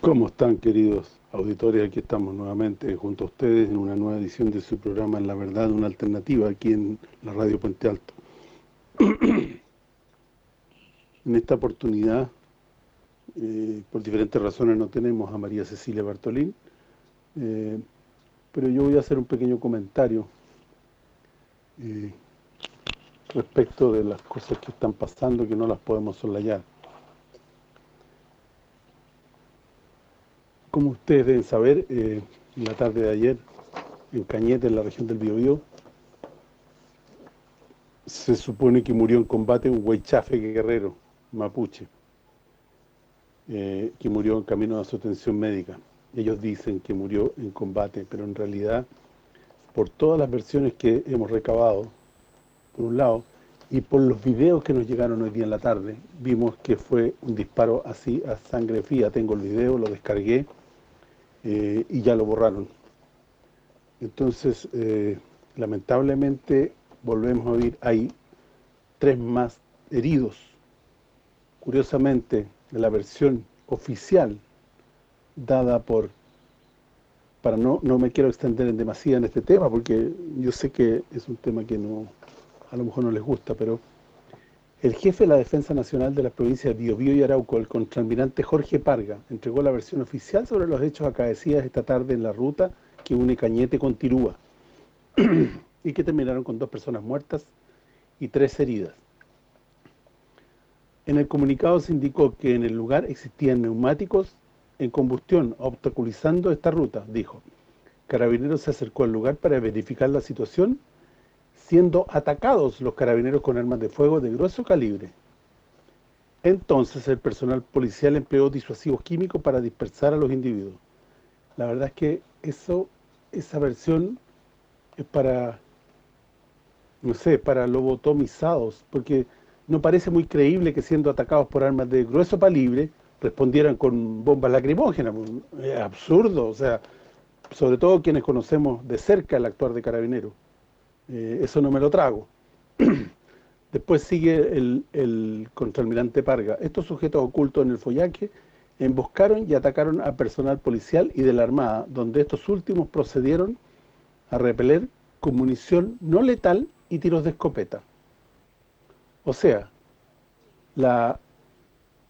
¿Cómo están, queridos auditores? Aquí estamos nuevamente junto a ustedes en una nueva edición de su programa En la Verdad, una alternativa, aquí en la Radio Puente Alto. en esta oportunidad, eh, por diferentes razones, no tenemos a María Cecilia Bartolín, eh, pero yo voy a hacer un pequeño comentario eh, respecto de las cosas que están pasando que no las podemos soslayar. Como ustedes deben saber, eh, en la tarde de ayer, en Cañete, en la región del Biobío, se supone que murió en combate un huaychafe guerrero, mapuche, eh, que murió en camino a su atención médica. Ellos dicen que murió en combate, pero en realidad, por todas las versiones que hemos recabado, por un lado, y por los videos que nos llegaron hoy día en la tarde, vimos que fue un disparo así a sangre fría. Tengo el video, lo descargué, eh, y ya lo borraron. Entonces, eh, lamentablemente, volvemos a oír, hay tres más heridos. Curiosamente, la versión oficial dada por para no no me quiero extender en demasía en este tema porque yo sé que es un tema que no a lo mejor no les gusta, pero el jefe de la Defensa Nacional de las provincias de Biobío y Arauco, el contralmirante Jorge Parga, entregó la versión oficial sobre los hechos acaecidos esta tarde en la ruta que une Cañete con Tirúa y que terminaron con dos personas muertas y tres heridas. En el comunicado se indicó que en el lugar existían neumáticos en combustión obstaculizando esta ruta, dijo. Carabineros se acercó al lugar para verificar la situación siendo atacados los carabineros con armas de fuego de grueso calibre. Entonces el personal policial empleó disuasivos químicos para dispersar a los individuos. La verdad es que eso esa versión es para, no sé, para lobotomizados, porque no parece muy creíble que siendo atacados por armas de grueso calibre respondieran con bombas lacrimógenas. Es absurdo, o sea, sobre todo quienes conocemos de cerca el actuar de carabineros. Eh, eso no me lo trago. Después sigue el, el contraalmirante Parga. Estos sujetos ocultos en el follaje emboscaron y atacaron a personal policial y de la Armada, donde estos últimos procedieron a repeler con munición no letal y tiros de escopeta. O sea,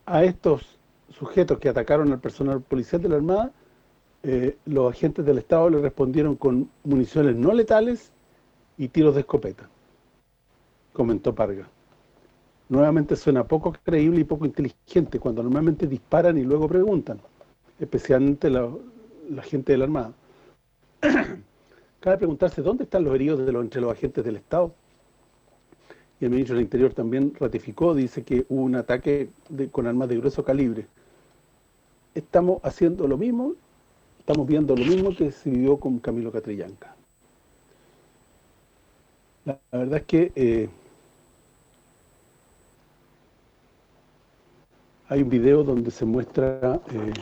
a estos sujetos que atacaron al personal policial de la Armada, eh, los agentes del Estado le respondieron con municiones no letales y tiros de escopeta, comentó Parga. Nuevamente suena poco creíble y poco inteligente cuando normalmente disparan y luego preguntan, especialmente la, gente de la Armada. Cabe preguntarse dónde están los heridos entre los agentes del Estado. Y el ministro del Interior también ratificó, dice que hubo un ataque con armas de grueso calibre. Estamos haciendo lo mismo, estamos viendo lo mismo que se vivió con Camilo Catrillanca. La, verdad es que eh, hay un video donde se muestra eh,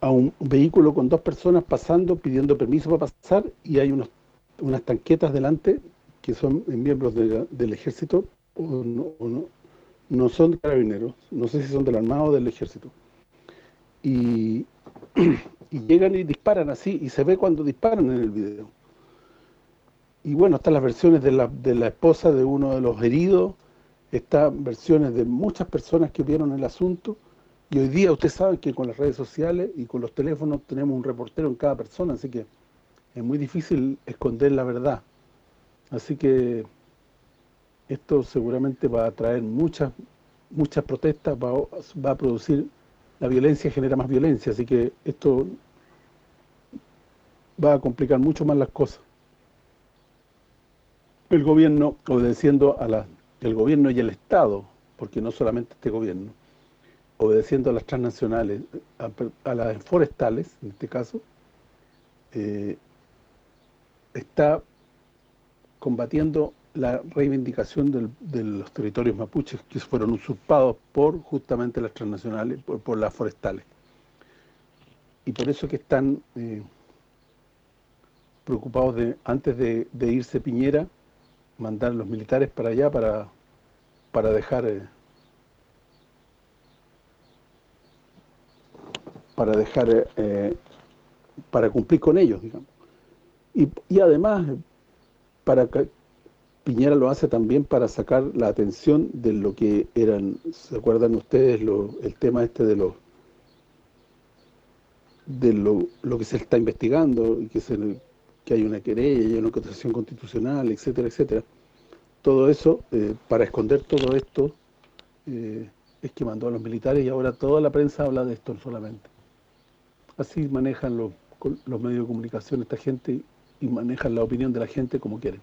a un vehículo con dos personas pasando, pidiendo permiso para pasar, y hay unos, unas tanquetas delante que son miembros del ejército, o no, no, son carabineros, no sé si son del armado o del ejército. Y y llegan y disparan así, y se ve cuando disparan en el video. Y bueno, están las versiones de la, de la esposa de uno de los heridos, están versiones de muchas personas que vieron el asunto, y hoy día ustedes saben que con las redes sociales y con los teléfonos tenemos un reportero en cada persona, así que es muy difícil esconder la verdad. Así que esto seguramente va a traer muchas muchas protestas, va, va a producir la violencia genera más violencia, así que esto va a complicar mucho más las cosas. El gobierno, obedeciendo a el gobierno y el Estado, porque no solamente este gobierno, obedeciendo a las transnacionales, a, las forestales, en este caso, eh, está combatiendo la reivindicación de los territorios mapuches que fueron usurpados por justamente las transnacionales, por, las forestales. Y por eso que están eh, preocupados de, antes de, irse Piñera, mandar los militares para allá para, para dejar eh, para dejar eh, para cumplir con ellos, digamos. Y, y además, para Piñera lo hace también para sacar la atención de lo que eran, ¿se acuerdan ustedes lo, el tema este de los de lo, lo que se está investigando y que se que hay una querella, y una acusación constitucional, etcétera, etcétera. Todo eso, eh, para esconder todo esto, eh, es que mandó a los militares y ahora toda la prensa habla de esto solamente. Así manejan los, los medios de comunicación esta gente y manejan la opinión de la gente como quieren.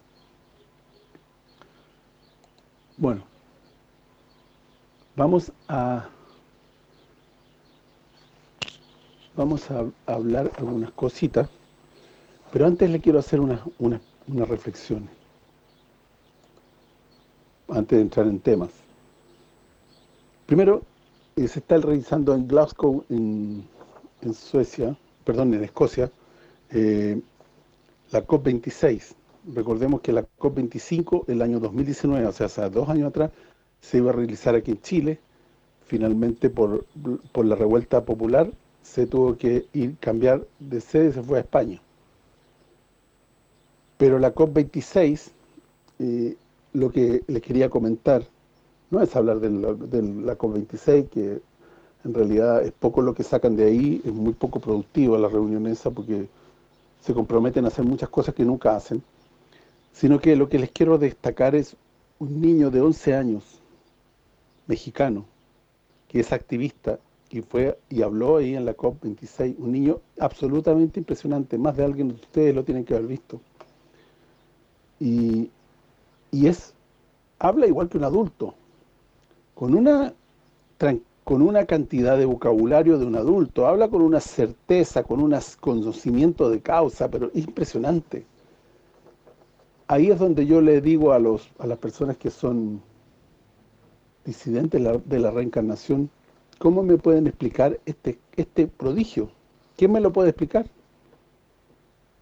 Bueno, vamos a vamos a, hablar algunas cositas, pero antes le quiero hacer unas una, una reflexiones, antes de entrar en temas. Primero, eh, se está realizando en Glasgow, en, en Suecia, perdón, en Escocia, eh, la COP26. Recordemos que la COP25, el año 2019, o sea, hace dos años atrás, se iba a realizar aquí en Chile. Finalmente, por, por la revuelta popular, se tuvo que ir cambiar de sede y se fue a España. Pero la COP26, eh, lo que les quería comentar, no es hablar de la, de la COP26, que en realidad es poco lo que sacan de ahí, es muy poco productivo la reunión esa, porque se comprometen a hacer muchas cosas que nunca hacen, sino que lo que les quiero destacar es un niño de 11 años, mexicano, que es activista y fue y habló ahí en la COP26, un niño absolutamente impresionante, más de alguien de ustedes lo tienen que haber visto. Y, y es habla igual que un adulto, con una con una cantidad de vocabulario de un adulto, habla con una certeza, con un conocimiento de causa, pero es impresionante. Ahí es donde yo le digo a los a las personas que son disidentes de la reencarnación, ¿cómo me pueden explicar este este prodigio? ¿Quién me lo puede explicar?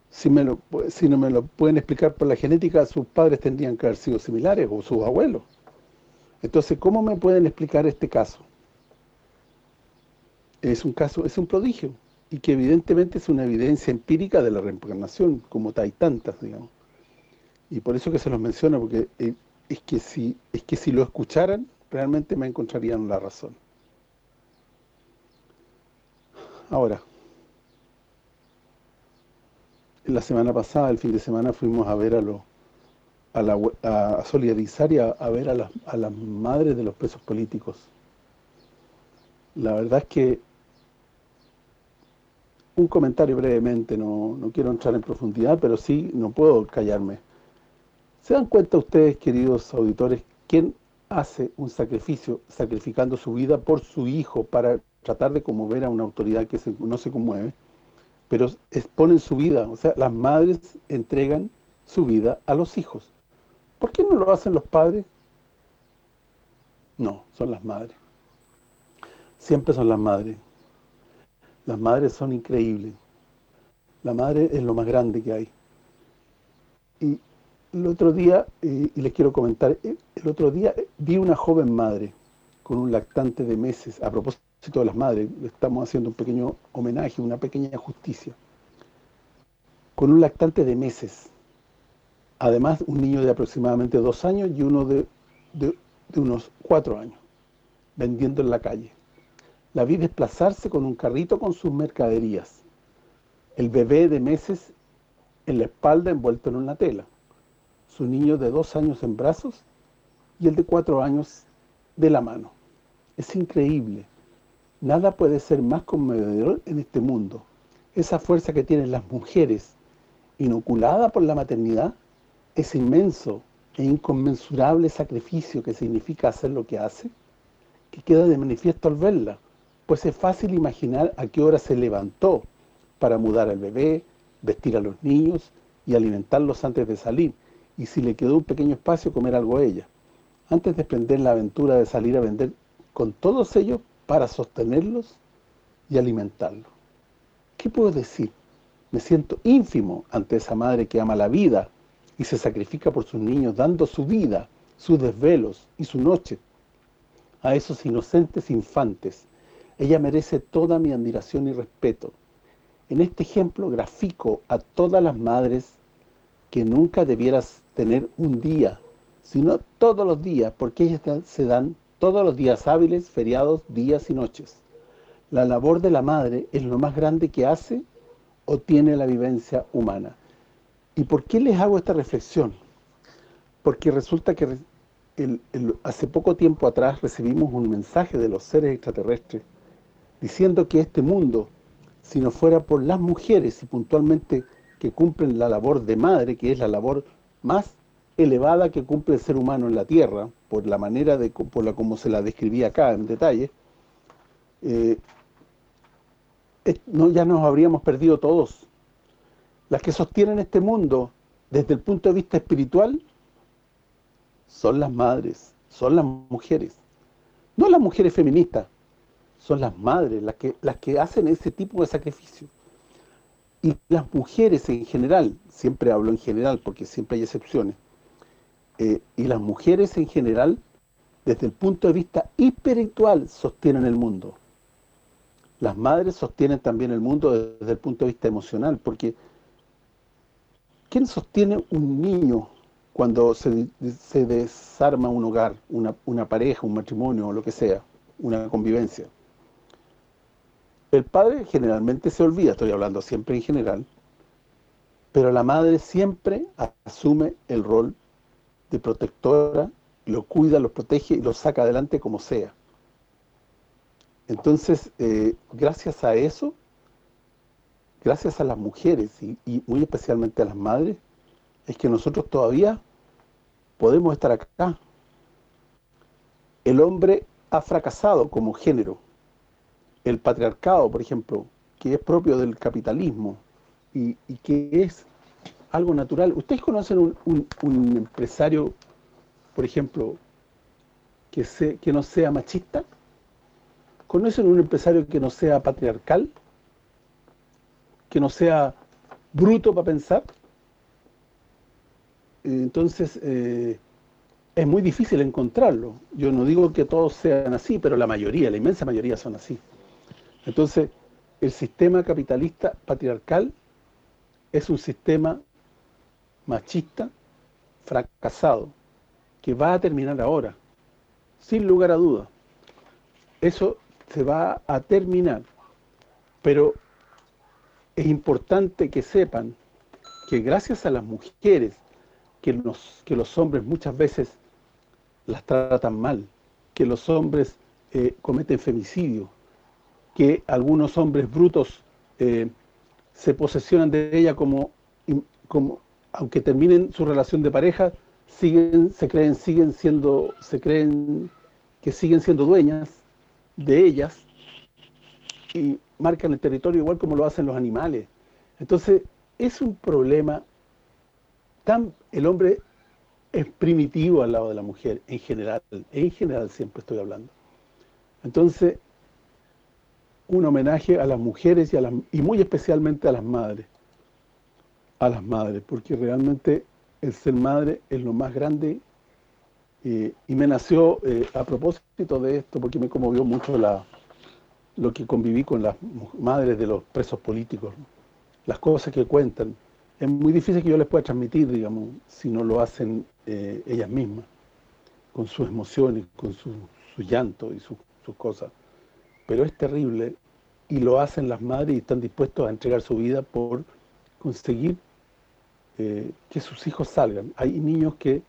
Si, me lo, si no me lo pueden explicar por la genética, sus padres tendrían que haber sido similares, o sus abuelos. Entonces, ¿cómo me pueden explicar este caso? Es un caso, es un prodigio, y que evidentemente es una evidencia empírica de la reencarnación, como hay tantas, digamos. Y por eso que se los menciono, porque eh, es que si es que si lo escucharan, realmente me encontrarían la razón. Ahora, la semana pasada, el fin de semana, fuimos a ver a los a, la, solidarizar y a, ver a las, a las madres de los presos políticos. La verdad es que un comentario brevemente, no, no quiero entrar en profundidad, pero sí no puedo callarme. ¿Se dan cuenta ustedes, queridos auditores, quién hace un sacrificio sacrificando su vida por su hijo para tratar de conmover a una autoridad que no se conmueve, pero exponen su vida, o sea, las madres entregan su vida a los hijos. ¿Por qué no lo hacen los padres? No, son las madres. Siempre son las madres. Las madres son increíbles. La madre es lo más grande que hay. Y el otro día, y les quiero comentar, eh, el otro día vi una joven madre con un lactante de meses, a propósito de las madres, estamos haciendo un pequeño homenaje, una pequeña justicia, con un lactante de meses, además un niño de aproximadamente dos años y uno de, de, unos cuatro años, vendiendo en la calle. La vi desplazarse con un carrito con sus mercaderías, el bebé de meses en la espalda envuelto en una tela, su niño de dos años en brazos y el de cuatro años de la mano. Es increíble Nada puede ser más conmovedor en este mundo. Esa fuerza que tienen las mujeres, inoculada por la maternidad, ese inmenso e inconmensurable sacrificio que significa hacer lo que hace, que queda de manifiesto al verla, pues es fácil imaginar a qué hora se levantó para mudar al bebé, vestir a los niños y alimentarlos antes de salir, y si le quedó un pequeño espacio, comer algo a ella. Antes de emprender la aventura de salir a vender con todos ellos, para sostenerlos y alimentarlos. ¿Qué puedo decir? Me siento ínfimo ante esa madre que ama la vida y se sacrifica por sus niños dando su vida, sus desvelos y su noche a esos inocentes infantes, Ella merece toda mi admiración y respeto. En este ejemplo grafico a todas las madres que nunca debieras tener un día, sino todos los días, porque ellas se dan todos los días hábiles, feriados, días y noches. La labor de la madre es lo más grande que hace o tiene la vivencia humana. ¿Y por qué les hago esta reflexión? Porque resulta que hace poco tiempo atrás recibimos un mensaje de los seres extraterrestres diciendo que este mundo, si no fuera por las mujeres y puntualmente que cumplen la labor de madre, que es la labor más elevada que cumple el ser humano en la Tierra, por la manera de por la como se la describía acá en detalle, eh, no, ya nos habríamos perdido todos. Las que sostienen este mundo desde el punto de vista espiritual son las madres, son las mujeres. No las mujeres feministas, son las madres las que, las que hacen ese tipo de sacrificio. Y las mujeres en general, siempre hablo en general porque siempre hay excepciones, eh, y las mujeres en general, desde el punto de vista espiritual, sostienen el mundo. Las madres sostienen también el mundo desde el punto de vista emocional, porque ¿quién sostiene un niño cuando se, desarma un hogar, una, una pareja, un matrimonio o lo que sea, una convivencia? El padre generalmente se olvida, estoy hablando siempre en general, pero la madre siempre asume el rol de protectora, lo cuida, lo protege y lo saca adelante como sea. Entonces, eh, gracias a eso, gracias a las mujeres y, muy especialmente a las madres, es que nosotros todavía podemos estar acá. El hombre ha fracasado como género. El patriarcado, por ejemplo, que es propio del capitalismo y que es algo natural. ¿Ustedes conocen un, empresario, por ejemplo, que, no sea machista? ¿Conocen un empresario que no sea patriarcal? ¿Que no sea bruto para pensar? Entonces, eh, es muy difícil encontrarlo. Yo no digo que todos sean así, pero la mayoría, la inmensa mayoría son así. Entonces, el sistema capitalista patriarcal es un sistema machista, fracasado, que va a terminar ahora, sin lugar a duda. Eso se va a terminar, pero es importante que sepan que gracias a las mujeres, que los, que los hombres muchas veces las tratan mal, que los hombres eh, cometen femicidio, que algunos hombres brutos eh, se posesionan de ella como aunque terminen su relación de pareja, siguen se creen siguen siendo se creen que siguen siendo dueñas de ellas y marcan el territorio igual como lo hacen los animales. Entonces, es un problema tan el hombre es primitivo al lado de la mujer en general, en general siempre estoy hablando. Entonces, un homenaje a las mujeres y a las y muy especialmente a las madres a las madres, porque realmente el ser madre es lo más grande eh, y me nació eh, a propósito de esto, porque me conmovió mucho lo que conviví con las madres de los presos políticos, las cosas que cuentan. Es muy difícil que yo les pueda transmitir, digamos, si no lo hacen eh, ellas mismas, con sus emociones, con su, llanto y sus cosas. Pero es terrible y lo hacen las madres y están dispuestos a entregar su vida por conseguir que sus hijos salgan. Hay niños que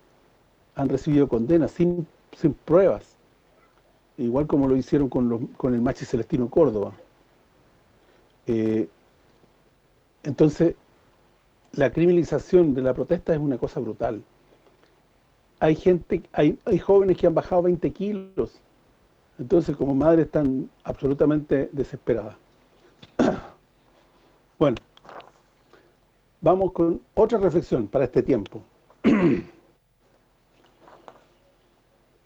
han recibido condenas sin, sin pruebas, igual como lo hicieron con, los, con el Machi Celestino Córdoba. Eh, entonces, la criminalización de la protesta es una cosa brutal. Hay gente, hay, hay jóvenes que han bajado 20 kilos, entonces como madres están absolutamente desesperadas. bueno, Vamos con otra reflexión para este tiempo.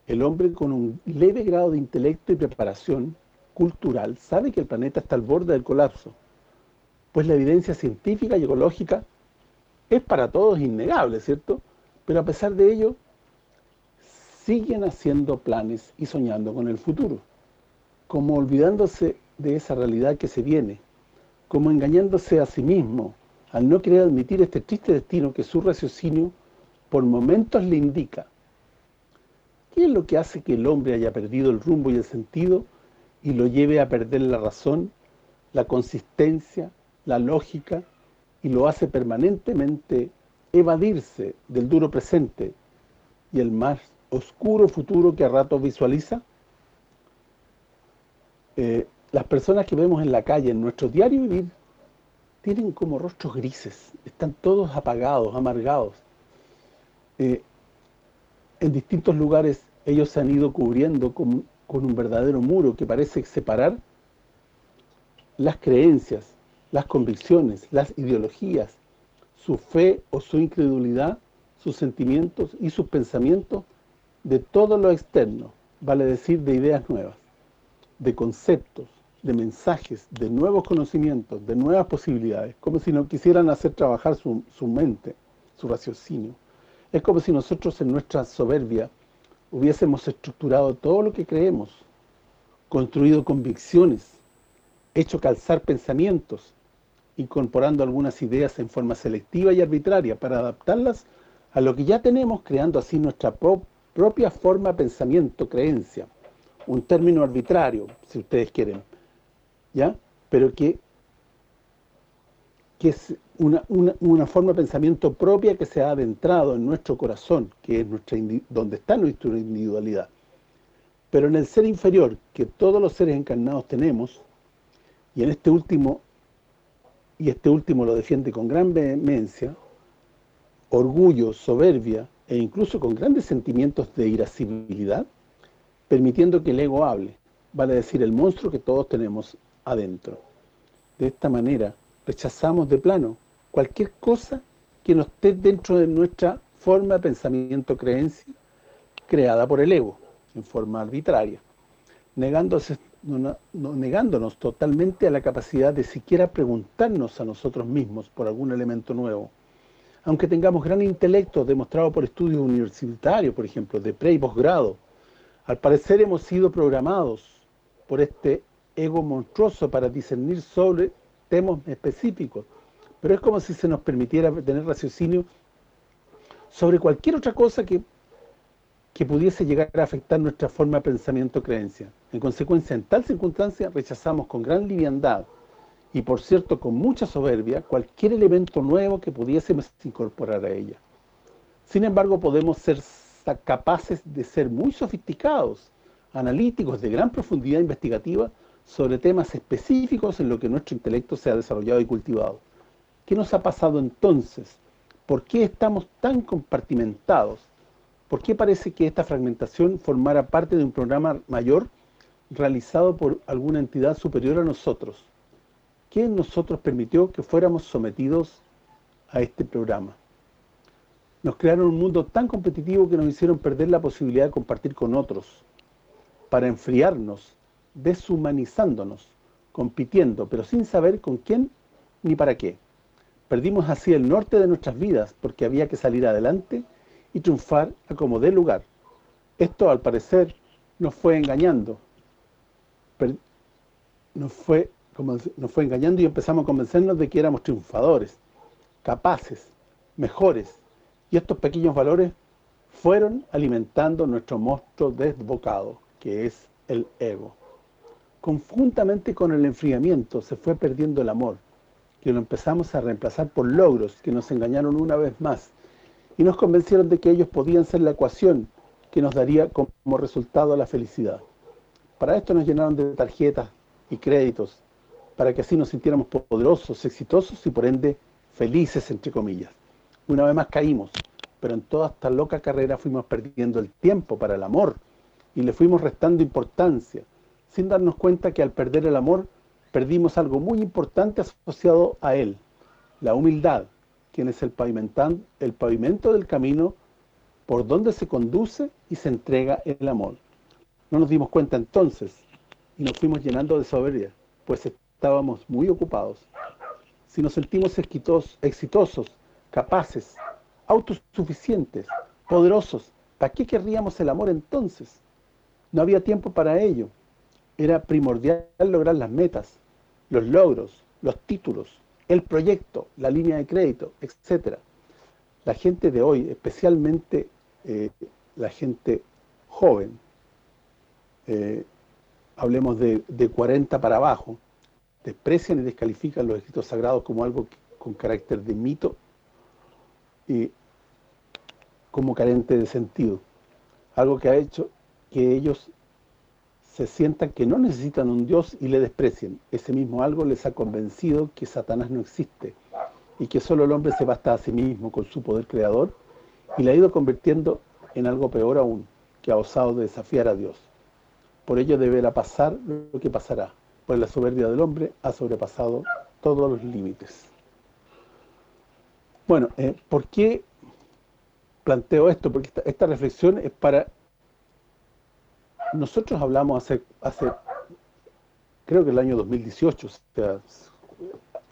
El hombre con un leve grado de intelecto y preparación cultural sabe que el planeta está al borde del colapso, pues la evidencia científica y ecológica es para todos innegable, ¿cierto? Pero a pesar de ello, siguen haciendo planes y soñando con el futuro. como olvidándose de esa realidad que se viene, como engañándose a sí mismo, al no querer admitir este triste destino que su raciocinio por momentos le indica. ¿Qué es lo que hace que el hombre haya perdido el rumbo y el sentido y lo lleve a perder la razón, la consistencia, la lógica y lo hace permanentemente evadirse del duro presente y el más oscuro futuro que a ratos visualiza? Eh, las personas que vemos en la calle, en nuestro diario vivir, tienen como rostros grises, están todos apagados, amargados. Eh, en distintos lugares ellos se han ido cubriendo con, con un verdadero muro que parece separar las creencias, las convicciones, las ideologías, su fe o su incredulidad, sus sentimientos y sus pensamientos de todo lo externo, vale decir de ideas nuevas de conceptos, de mensajes, de nuevos conocimientos, de nuevas posibilidades, como si no quisieran hacer trabajar su, su mente, su raciocinio. Es como si nosotros en nuestra soberbia hubiésemos estructurado todo lo que creemos, construido convicciones, hecho calzar pensamientos, incorporando algunas ideas en forma selectiva y arbitraria para adaptarlas a lo que ya tenemos, creando así nuestra propia forma, pensamiento, creencia un término arbitrario, si ustedes quieren, ¿ya? Pero que, que es una, una, forma de pensamiento propia que se ha adentrado en nuestro corazón, que es nuestra donde está nuestra individualidad. Pero en el ser inferior, que todos los seres encarnados tenemos, y en este último, y este último lo defiende con gran vehemencia, orgullo, soberbia, e incluso con grandes sentimientos de irascibilidad, permitiendo que el ego hable, vale decir el monstruo que todos tenemos adentro. De esta manera rechazamos de plano cualquier cosa que no esté dentro de nuestra forma de pensamiento creencia creada por el ego, en forma arbitraria, negándonos totalmente a la capacidad de siquiera preguntarnos a nosotros mismos por algún elemento nuevo. Aunque tengamos gran intelecto demostrado por estudios universitarios, por ejemplo, de pre y posgrado, al parecer hemos sido programados por este ego monstruoso para discernir sobre temas específicos, pero es como si se nos permitiera tener raciocinio sobre cualquier otra cosa que, que pudiese llegar a afectar nuestra forma de pensamiento o creencia. En consecuencia, en tal circunstancia, rechazamos con gran liviandad y, por cierto, con mucha soberbia, cualquier elemento nuevo que pudiésemos incorporar a ella. Sin embargo, podemos ser capaces de ser muy sofisticados, analíticos, de gran profundidad investigativa sobre temas específicos en lo que nuestro intelecto se ha desarrollado y cultivado. ¿Qué nos ha pasado entonces? ¿Por qué estamos tan compartimentados? ¿Por qué parece que esta fragmentación formara parte de un programa mayor realizado por alguna entidad superior a nosotros? ¿Qué en nosotros permitió que fuéramos sometidos a este programa? nos crearon un mundo tan competitivo que nos hicieron perder la posibilidad de compartir con otros, para enfriarnos, deshumanizándonos, compitiendo, pero sin saber con quién ni para qué. Perdimos así el norte de nuestras vidas porque había que salir adelante y triunfar a como dé lugar. Esto, al parecer, nos fue engañando. Nos fue, nos fue engañando y empezamos a convencernos de que éramos triunfadores, capaces, mejores, y estos pequeños valores fueron alimentando nuestro monstruo desbocado, que es el ego. Conjuntamente con el enfriamiento se fue perdiendo el amor, que lo empezamos a reemplazar por logros que nos engañaron una vez más y nos convencieron de que ellos podían ser la ecuación que nos daría como resultado la felicidad. Para esto nos llenaron de tarjetas y créditos, para que así nos sintiéramos poderosos, exitosos y por ende felices, entre comillas. Una vez más caímos, pero en toda esta loca carrera fuimos perdiendo el tiempo para el amor y le fuimos restando importancia, sin darnos cuenta que al perder el amor perdimos algo muy importante asociado a él, la humildad, quien es el, el pavimento del camino por donde se conduce y se entrega el amor. No nos dimos cuenta entonces y nos fuimos llenando de soberbia, pues estábamos muy ocupados. Si nos sentimos exitosos capaces, autosuficientes, poderosos. ¿Para qué querríamos el amor entonces? No había tiempo para ello. Era primordial lograr las metas, los logros, los títulos, el proyecto, la línea de crédito, etcétera. La gente de hoy, especialmente eh, la gente joven, eh, hablemos de, de 40 para abajo, desprecian y descalifican los escritos sagrados como algo con carácter de mito y como carente de sentido. Algo que ha hecho que ellos se sientan que no necesitan un Dios y le desprecien. Ese mismo algo les ha convencido que Satanás no existe y que solo el hombre se basta a sí mismo con su poder creador y le ha ido convirtiendo en algo peor aún, que ha osado desafiar a Dios. Por ello deberá pasar lo que pasará, pues la soberbia del hombre ha sobrepasado todos los límites. Bueno, eh, ¿por qué planteo esto? Porque esta, reflexión es para... Nosotros hablamos hace, hace creo que el año 2018, o sea,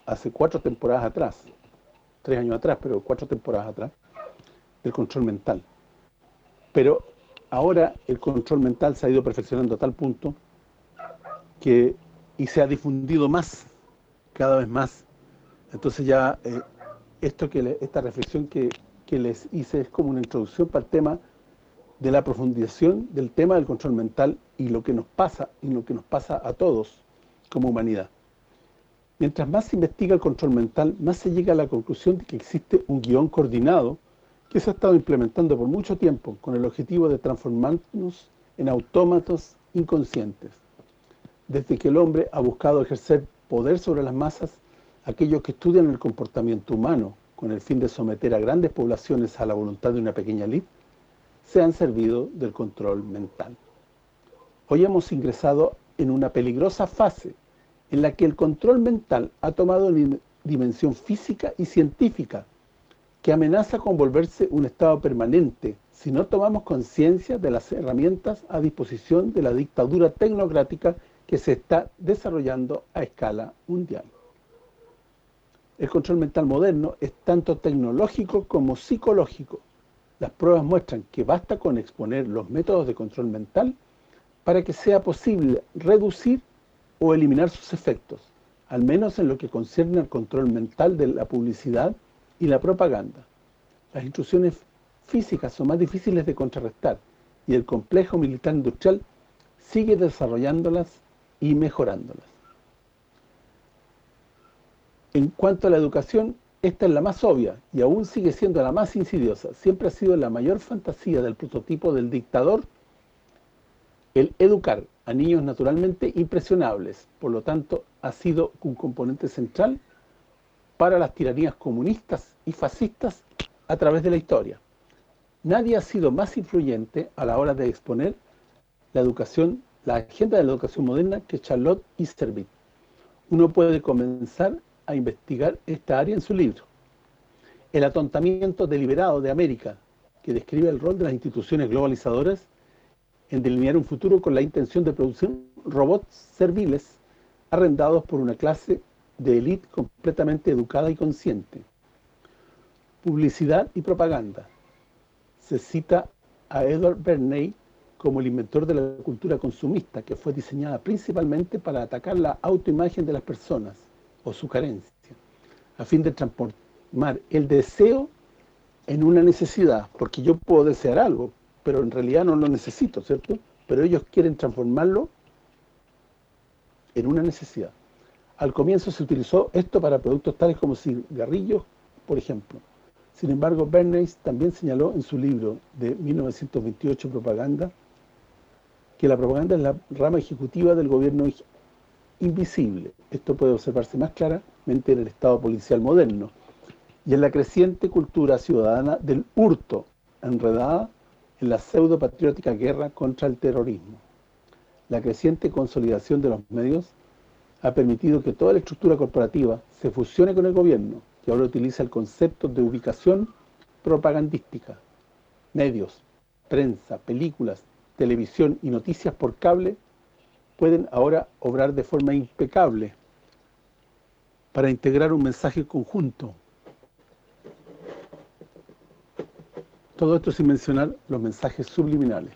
hace cuatro temporadas atrás, tres años atrás, pero cuatro temporadas atrás, del control mental. Pero ahora el control mental se ha ido perfeccionando a tal punto que y se ha difundido más, cada vez más. Entonces ya eh, esto que esta reflexión que, que les hice es como una introducción para el tema de la profundización del tema del control mental y lo que nos pasa y lo que nos pasa a todos como humanidad. Mientras más se investiga el control mental, más se llega a la conclusión de que existe un guion coordinado que se ha estado implementando por mucho tiempo con el objetivo de transformarnos en autómatos inconscientes. Desde que el hombre ha buscado ejercer poder sobre las masas, aquellos que estudian el comportamiento humano con el fin de someter a grandes poblaciones a la voluntad de una pequeña elite, se han servido del control mental. Hoy hemos ingresado en una peligrosa fase en la que el control mental ha tomado dimensión física y científica que amenaza con volverse un estado permanente si no tomamos conciencia de las herramientas a disposición de la dictadura tecnocrática que se está desarrollando a escala mundial. El control mental moderno es tanto tecnológico como psicológico. Las pruebas muestran que basta con exponer los métodos de control mental para que sea posible reducir o eliminar sus efectos, al menos en lo que concierne al control mental de la publicidad y la propaganda. Las instrucciones físicas son más difíciles de contrarrestar y el complejo militar industrial sigue desarrollándolas y mejorándolas. En cuanto a la educación, esta es la más obvia y aún sigue siendo la más insidiosa. Siempre ha sido la mayor fantasía del prototipo del dictador el educar a niños naturalmente impresionables. Por lo tanto, ha sido un componente central para las tiranías comunistas y fascistas a través de la historia. Nadie ha sido más influyente a la hora de exponer la educación, la agenda de la educación moderna que Charlotte Easterby. Uno puede comenzar a investigar esta área en su libro. El atontamiento deliberado de América, que describe el rol de las instituciones globalizadoras en delinear un futuro con la intención de producir robots serviles arrendados por una clase de élite completamente educada y consciente. Publicidad y propaganda. Se cita a Edward Bernay como el inventor de la cultura consumista, que fue diseñada principalmente para atacar la autoimagen de las personas o su carencia, a fin de transformar el deseo en una necesidad, porque yo puedo desear algo, pero en realidad no lo necesito, ¿cierto? Pero ellos quieren transformarlo en una necesidad. Al comienzo se utilizó esto para productos tales como cigarrillos, por ejemplo. Sin embargo, Bernays también señaló en su libro de 1928, Propaganda, que la propaganda es la rama ejecutiva del gobierno invisible. Esto puede observarse más claramente en el Estado policial moderno y en la creciente cultura ciudadana del hurto, enredada en la pseudo-patriótica guerra contra el terrorismo. La creciente consolidación de los medios ha permitido que toda la estructura corporativa se fusione con el gobierno, que ahora utiliza el concepto de ubicación propagandística. Medios, prensa, películas, televisión y noticias por cable pueden ahora obrar de forma impecable para integrar un mensaje conjunto. Todo esto sin mencionar los mensajes subliminales.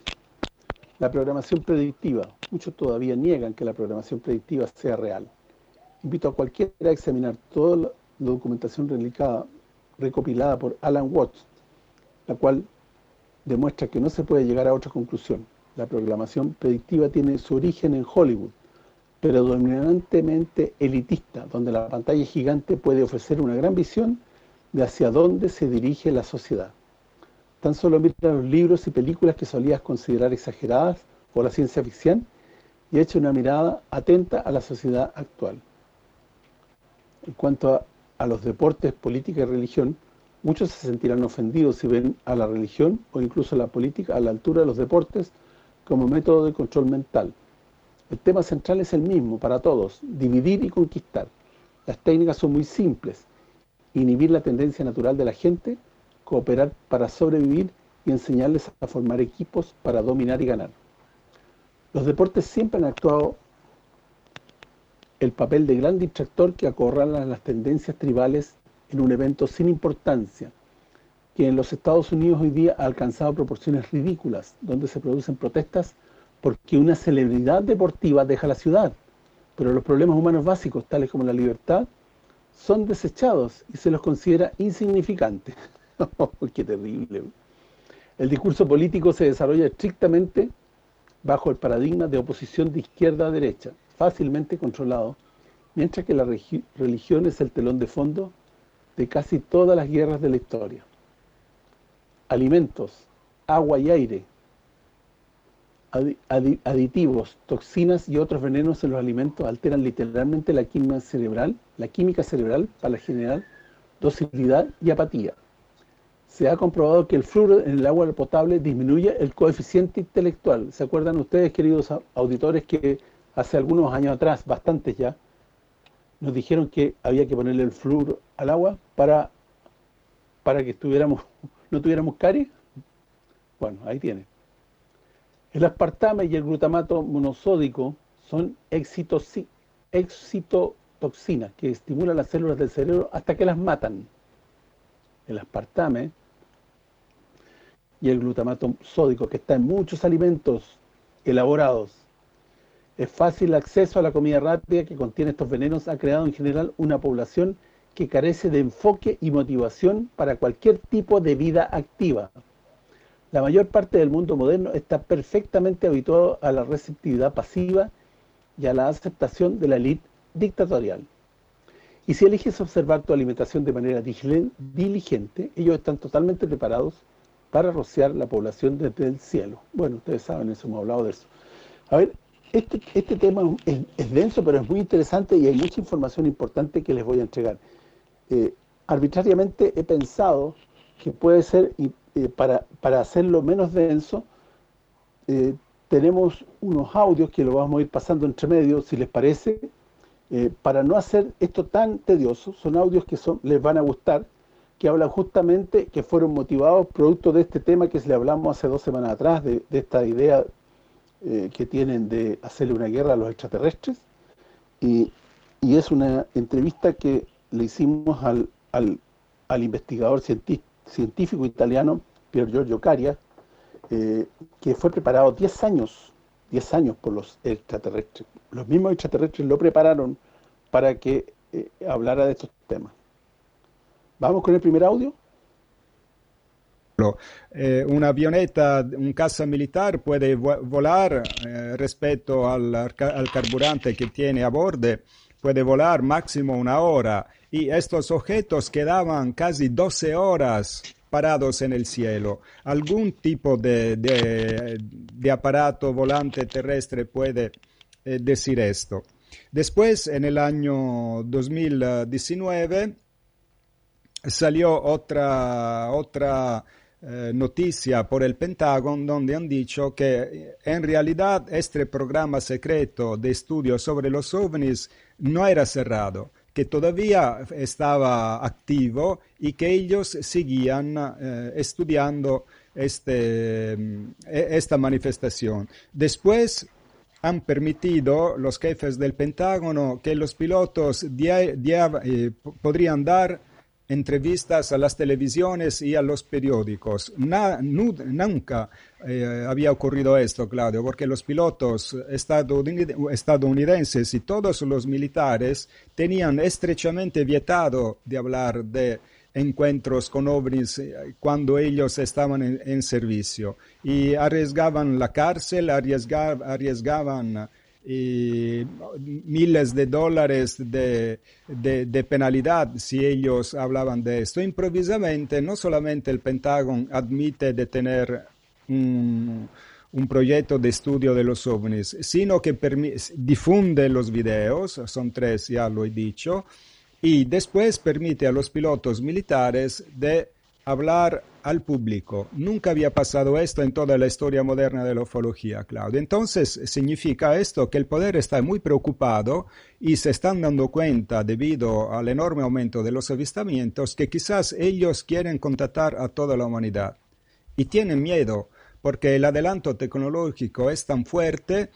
La programación predictiva. Muchos todavía niegan que la programación predictiva sea real. Invito a cualquiera a examinar toda la documentación recopilada por Alan Watts, la cual demuestra que no se puede llegar a otra conclusión. La programación predictiva tiene su origen en Hollywood, pero dominantemente elitista, donde la pantalla gigante puede ofrecer una gran visión de hacia dónde se dirige la sociedad. Tan solo mira los libros y películas que solías considerar exageradas o la ciencia ficción y echa una mirada atenta a la sociedad actual. En cuanto a, los deportes, política y religión, muchos se sentirán ofendidos si ven a la religión o incluso a la política a la altura de los deportes como método de control mental. El tema central es el mismo para todos, dividir y conquistar. Las técnicas son muy simples, inhibir la tendencia natural de la gente, cooperar para sobrevivir y enseñarles a formar equipos para dominar y ganar. Los deportes siempre han actuado el papel de gran distractor que acorrala las tendencias tribales en un evento sin importancia, que en los Estados Unidos hoy día ha alcanzado proporciones ridículas, donde se producen protestas porque una celebridad deportiva deja la ciudad, pero los problemas humanos básicos, tales como la libertad, son desechados y se los considera insignificantes. ¡Qué terrible! El discurso político se desarrolla estrictamente bajo el paradigma de oposición de izquierda a derecha, fácilmente controlado, mientras que la religión es el telón de fondo de casi todas las guerras de la historia. Alimentos, agua y aire, aditivos, toxinas y otros venenos en los alimentos alteran literalmente la química cerebral, la química cerebral para generar docilidad y apatía. Se ha comprobado que el flúor en el agua potable disminuye el coeficiente intelectual. ¿Se acuerdan ustedes, queridos auditores, que hace algunos años atrás, bastantes ya, nos dijeron que había que ponerle el flúor al agua para para que estuviéramos no tuviéramos caries? Bueno, ahí tiene. El aspartame y el glutamato monosódico son excitotoxinas que estimulan las células del cerebro hasta que las matan. El aspartame y el glutamato sódico que está en muchos alimentos elaborados. Es fácil acceso a la comida rápida que contiene estos venenos ha creado en general una población que carece de enfoque y motivación para cualquier tipo de vida activa. La mayor parte del mundo moderno está perfectamente habituado a la receptividad pasiva y a la aceptación de la élite dictatorial. Y si eliges observar tu alimentación de manera diligente, ellos están totalmente preparados para rociar la población desde el cielo. Bueno, ustedes saben eso, hemos hablado de eso. A ver, este, este tema es, denso, pero es muy interesante y hay mucha información importante que les voy a entregar. Eh, arbitrariamente he pensado que puede ser eh, para, para hacerlo menos denso, eh, tenemos unos audios que lo vamos a ir pasando entre medio, si les parece, para no hacer esto tan tedioso, son audios que les van a gustar, que hablan justamente, que fueron motivados producto de este tema que le hablamos hace dos semanas atrás, de, esta idea que tienen de hacerle una guerra a los extraterrestres, y, y es una entrevista que le hicimos al, al, al investigador científico italiano, Pier Giorgio Caria, eh, que fue preparado 10 años, 10 años por los extraterrestres. Los mismos extraterrestres lo prepararon para que eh, hablara de estos temas. ¿Vamos con el primer audio? Eh, una avioneta, un caza militar puede volar respecto al, al, carburante que tiene a bordo, puede volar máximo una hora y estos objetos quedaban casi 12 horas parados en el cielo. Algún tipo de, de, aparato volante terrestre puede eh, decir esto. Después, en el año 2019, salió otra, otra eh, noticia por el Pentágono donde han dicho que en realidad este programa secreto de estudio sobre los ovnis no era cerrado, que todavía estaba activo y que ellos seguían eh, estudiando este, mm, e, esta manifestación. Después han permitido los jefes del Pentágono que los pilotos eh, podrían dar entrevistas a las televisiones y a los periódicos. nunca eh, había ocurrido esto, Claudio, porque los pilotos estadounidenses y todos los militares tenían estrechamente vietado de hablar de encuentros con ovnis eh, cuando ellos estaban en, servicio y arriesgaban la cárcel, arriesgaban y miles de dólares de, de, penalidad si ellos hablaban de esto. Improvisamente, no solamente el Pentágono admite de tener un, un proyecto de estudio de los ovnis, sino que difunde los videos, son tres, ya lo he dicho, y después permite a los pilotos militares de hablar al público. Nunca había pasado esto en toda la historia moderna de la ufología, Claudio. Entonces, significa esto que el poder está muy preocupado y se están dando cuenta, debido al enorme aumento de los avistamientos, que quizás ellos quieren contactar a toda la humanidad. Y tienen miedo, porque el adelanto tecnológico es tan fuerte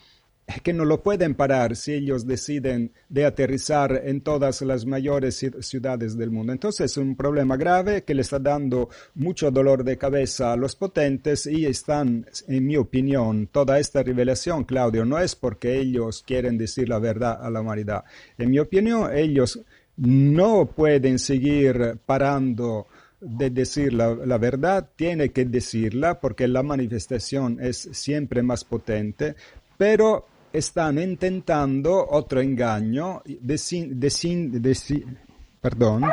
que no lo pueden parar si ellos deciden de aterrizar en todas las mayores ciudades del mundo. Entonces es un problema grave que le está dando mucho dolor de cabeza a los potentes y están, en mi opinión, toda esta revelación, Claudio, no es porque ellos quieren decir la verdad a la humanidad. En mi opinión, ellos no pueden seguir parando de decir la, la, verdad, tiene que decirla porque la manifestación es siempre más potente, pero están intentando otro engaño perdón,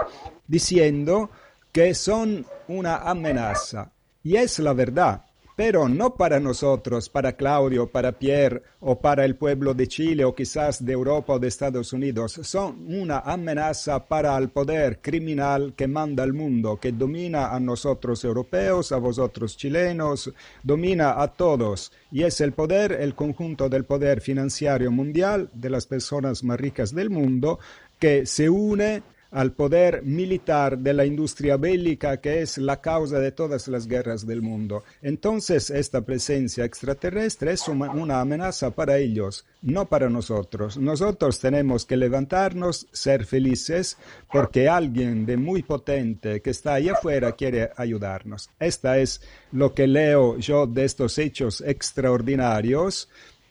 diciendo que son una amenaza. Y es la verdad pero no para nosotros, para Claudio, para Pierre o para el pueblo de Chile o quizás de Europa o de Estados Unidos. Son una amenaza para el poder criminal que manda al mundo, que domina a nosotros europeos, a vosotros chilenos, domina a todos. Y es el poder, el conjunto del poder financiero mundial de las personas más ricas del mundo que se une al poder militar de la industria bélica que es la causa de todas las guerras del mundo. Entonces esta presencia extraterrestre es una, amenaza para ellos, no para nosotros. Nosotros tenemos que levantarnos, ser felices, porque alguien de muy potente que está allá afuera quiere ayudarnos. Esta es lo que leo yo de estos hechos extraordinarios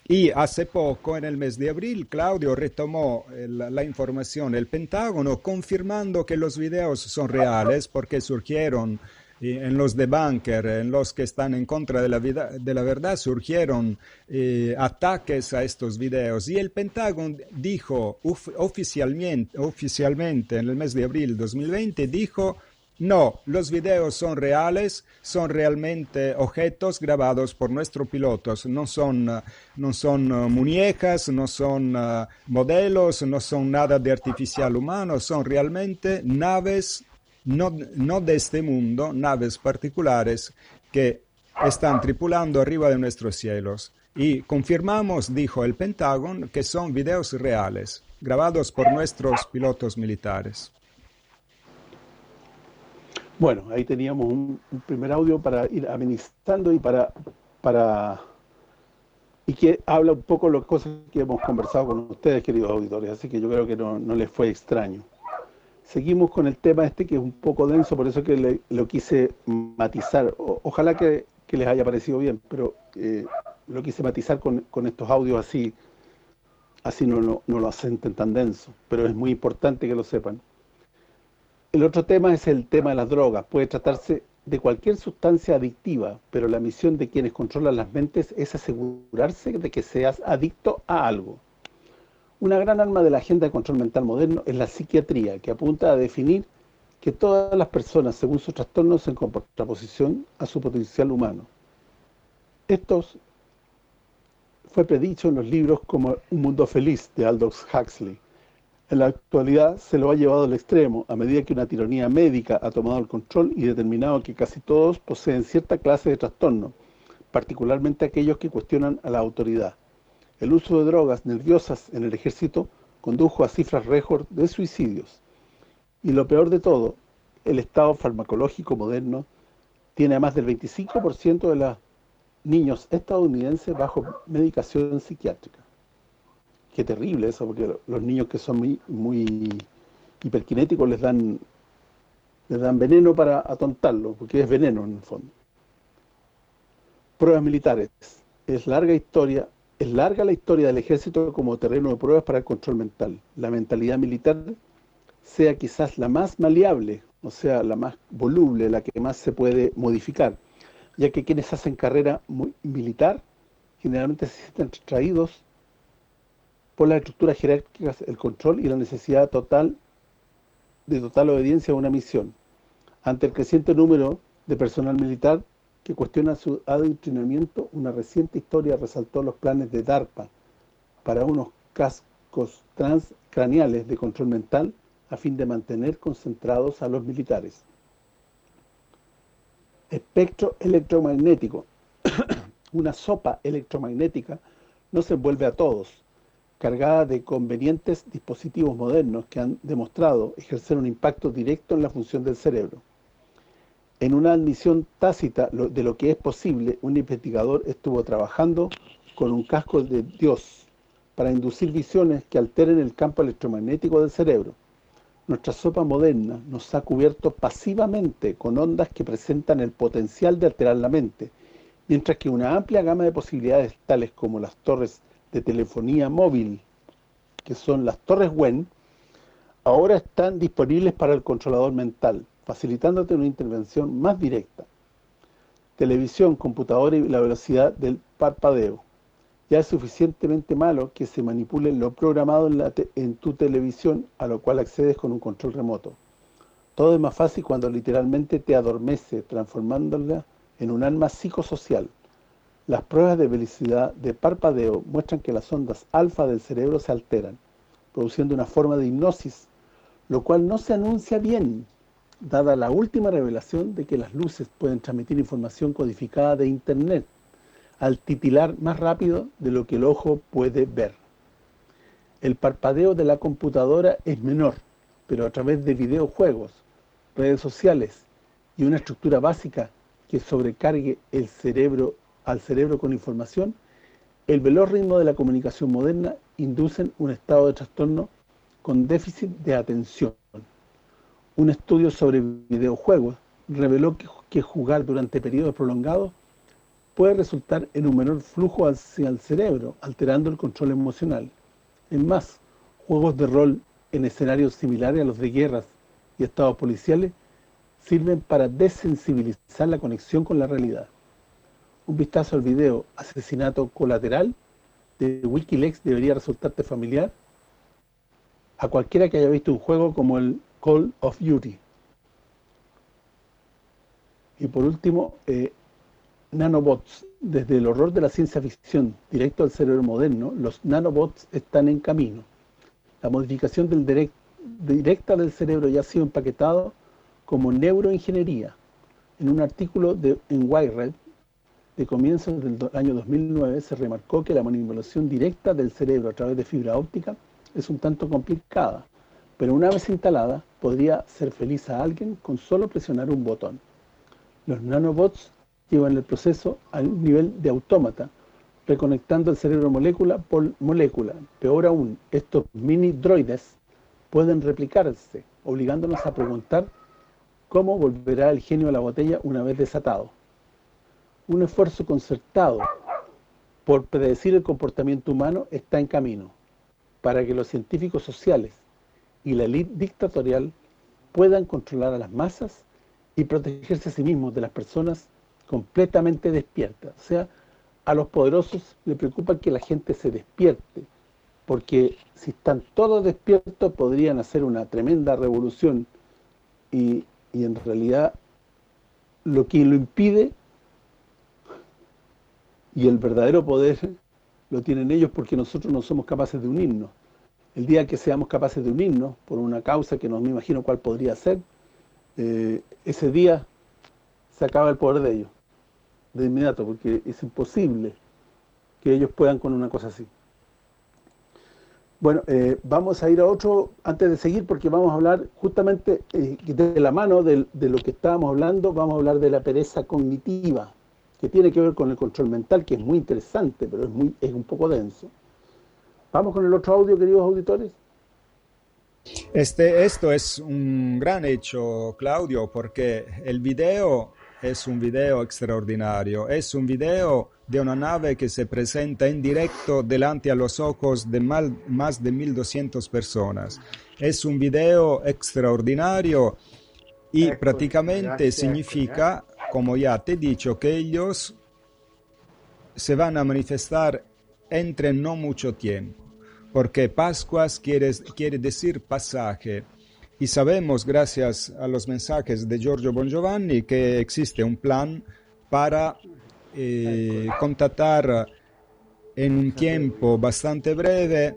y hace poco, en el mes de abril, Claudio retomó eh, la, información del Pentágono confirmando que los videos son reales porque surgieron eh, en los debunker, en los que están en contra de la, vida, de la verdad, surgieron eh, ataques a estos videos. Y el Pentágono dijo oficialmente, oficialmente en el mes de abril 2020, dijo no, los videos son reales, son realmente objetos grabados por nuestros pilotos, no son, no son uh, muñecas, no son uh, modelos, no son nada de artificial humano, son realmente naves no, no de este mundo, naves particulares que están tripulando arriba de nuestros cielos. Y confirmamos, dijo el Pentágono, que son videos reales, grabados por nuestros pilotos militares. Bueno, ahí teníamos un, primer audio para ir amenizando y para para y que habla un poco las cosas que hemos conversado con ustedes, queridos auditores, así que yo creo que no, les fue extraño. Seguimos con el tema este que es un poco denso, por eso que lo quise matizar. ojalá que, les haya parecido bien, pero eh, lo quise matizar con, estos audios así, así no, no, no lo hacen tan denso, pero es muy importante que lo sepan. El otro tema es el tema de las drogas. Puede tratarse de cualquier sustancia adictiva, pero la misión de quienes controlan las mentes es asegurarse de que seas adicto a algo. Una gran arma de la agenda de control mental moderno es la psiquiatría, que apunta a definir que todas las personas, según sus trastornos, en contraposición a su potencial humano. Esto fue predicho en los libros como Un mundo feliz, de Aldous Huxley, en la actualidad se lo ha llevado al extremo, a medida que una tiranía médica ha tomado el control y determinado que casi todos poseen cierta clase de trastorno, particularmente aquellos que cuestionan a la autoridad. El uso de drogas nerviosas en el ejército condujo a cifras récord de suicidios. Y lo peor de todo, el estado farmacológico moderno tiene a más del 25% de los niños estadounidenses bajo medicación psiquiátrica qué terrible eso, porque los niños que son muy, muy hiperkinéticos les dan Le dan veneno para atontarlo, porque es veneno en el fondo. Pruebas militares. Es larga historia, es larga la historia del ejército como terreno de pruebas para el control mental. La mentalidad militar sea quizás la más maleable, o sea, la más voluble, la que más se puede modificar, ya que quienes hacen carrera militar generalmente se sienten traídos por las estructuras jerárquicas, el control y la necesidad total de total obediencia a una misión. Ante el creciente número de personal militar que cuestiona su adoctrinamiento, una reciente historia resaltó los planes de DARPA para unos cascos transcraniales de control mental a fin de mantener concentrados a los militares. Espectro electromagnético. una sopa electromagnética no se envuelve a todos, cargada de convenientes dispositivos modernos que han demostrado ejercer un impacto directo en la función del cerebro. En una admisión tácita de lo que es posible, un investigador estuvo trabajando con un casco de Dios para inducir visiones que alteren el campo electromagnético del cerebro. Nuestra sopa moderna nos ha cubierto pasivamente con ondas que presentan el potencial de alterar la mente, mientras que una amplia gama de posibilidades tales como las torres de telefonía móvil, que son las torres WEN, ahora están disponibles para el controlador mental, facilitándote una intervención más directa. Televisión, computadora y la velocidad del parpadeo. Ya es suficientemente malo que se manipule lo programado en, en tu televisión, a lo cual accedes con un control remoto. Todo es más fácil cuando literalmente te adormece, transformándola en un arma psicosocial. Las pruebas de velocidad de parpadeo muestran que las ondas alfa del cerebro se alteran, produciendo una forma de hipnosis, lo cual no se anuncia bien, dada la última revelación de que las luces pueden transmitir información codificada de Internet, al titilar más rápido de lo que el ojo puede ver. El parpadeo de la computadora es menor, pero a través de videojuegos, redes sociales y una estructura básica que sobrecargue el cerebro al cerebro con información, el veloz ritmo de la comunicación moderna inducen un estado de trastorno con déficit de atención. Un estudio sobre videojuegos reveló que, jugar durante periodos prolongados puede resultar en un menor flujo hacia el cerebro, alterando el control emocional. Es más, juegos de rol en escenarios similares a los de guerras y estados policiales sirven para desensibilizar la conexión con la realidad un vistazo al video Asesinato Colateral de Wikileaks debería resultarte familiar a cualquiera que haya visto un juego como el Call of Duty. Y por último, eh, nanobots. Desde el horror de la ciencia ficción directo al cerebro moderno, los nanobots están en camino. La modificación directa del cerebro ya ha sido empaquetado como neuroingeniería. En un artículo de, en Wired de comienzos del año 2009 se remarcó que la manipulación directa del cerebro a través de fibra óptica es un tanto complicada, pero una vez instalada podría ser feliz a alguien con solo presionar un botón. Los nanobots llevan el proceso al nivel de autómata, reconectando el cerebro molécula por molécula. Peor aún, estos mini droides pueden replicarse, obligándonos a preguntar cómo volverá el genio a la botella una vez desatado un esfuerzo concertado por predecir el comportamiento humano está en camino para que los científicos sociales y la élite dictatorial puedan controlar a las masas y protegerse a sí mismos de las personas completamente despiertas. O sea, a los poderosos les preocupa que la gente se despierte, porque si están todos despiertos podrían hacer una tremenda revolución y, y en realidad lo que lo impide y el verdadero poder lo tienen ellos porque nosotros no somos capaces de unirnos. El día que seamos capaces de unirnos por una causa que no me imagino cuál podría ser, eh, ese día se acaba el poder de ellos, de inmediato, porque es imposible que ellos puedan con una cosa así. Bueno, eh, vamos a ir a otro, antes de seguir, porque vamos a hablar justamente eh, de la mano de, de lo que estábamos hablando, vamos a hablar de la pereza cognitiva que tiene que ver con el control mental, que es muy interesante, pero es muy es un poco denso. Vamos con el otro audio, queridos auditores. Este, esto es un gran hecho, Claudio, porque el video es un video extraordinario. Es un video de una nave que se presenta en directo delante a los ojos de más de 1200 personas. Es un video extraordinario y prácticamente significa, como ya te he dicho, que ellos se van a manifestar entre no mucho tiempo, porque Pascuas quiere, quiere decir pasaje. Y sabemos, gracias a los mensajes de Giorgio Bongiovanni, que existe un plan para eh, contactar en un tiempo bastante breve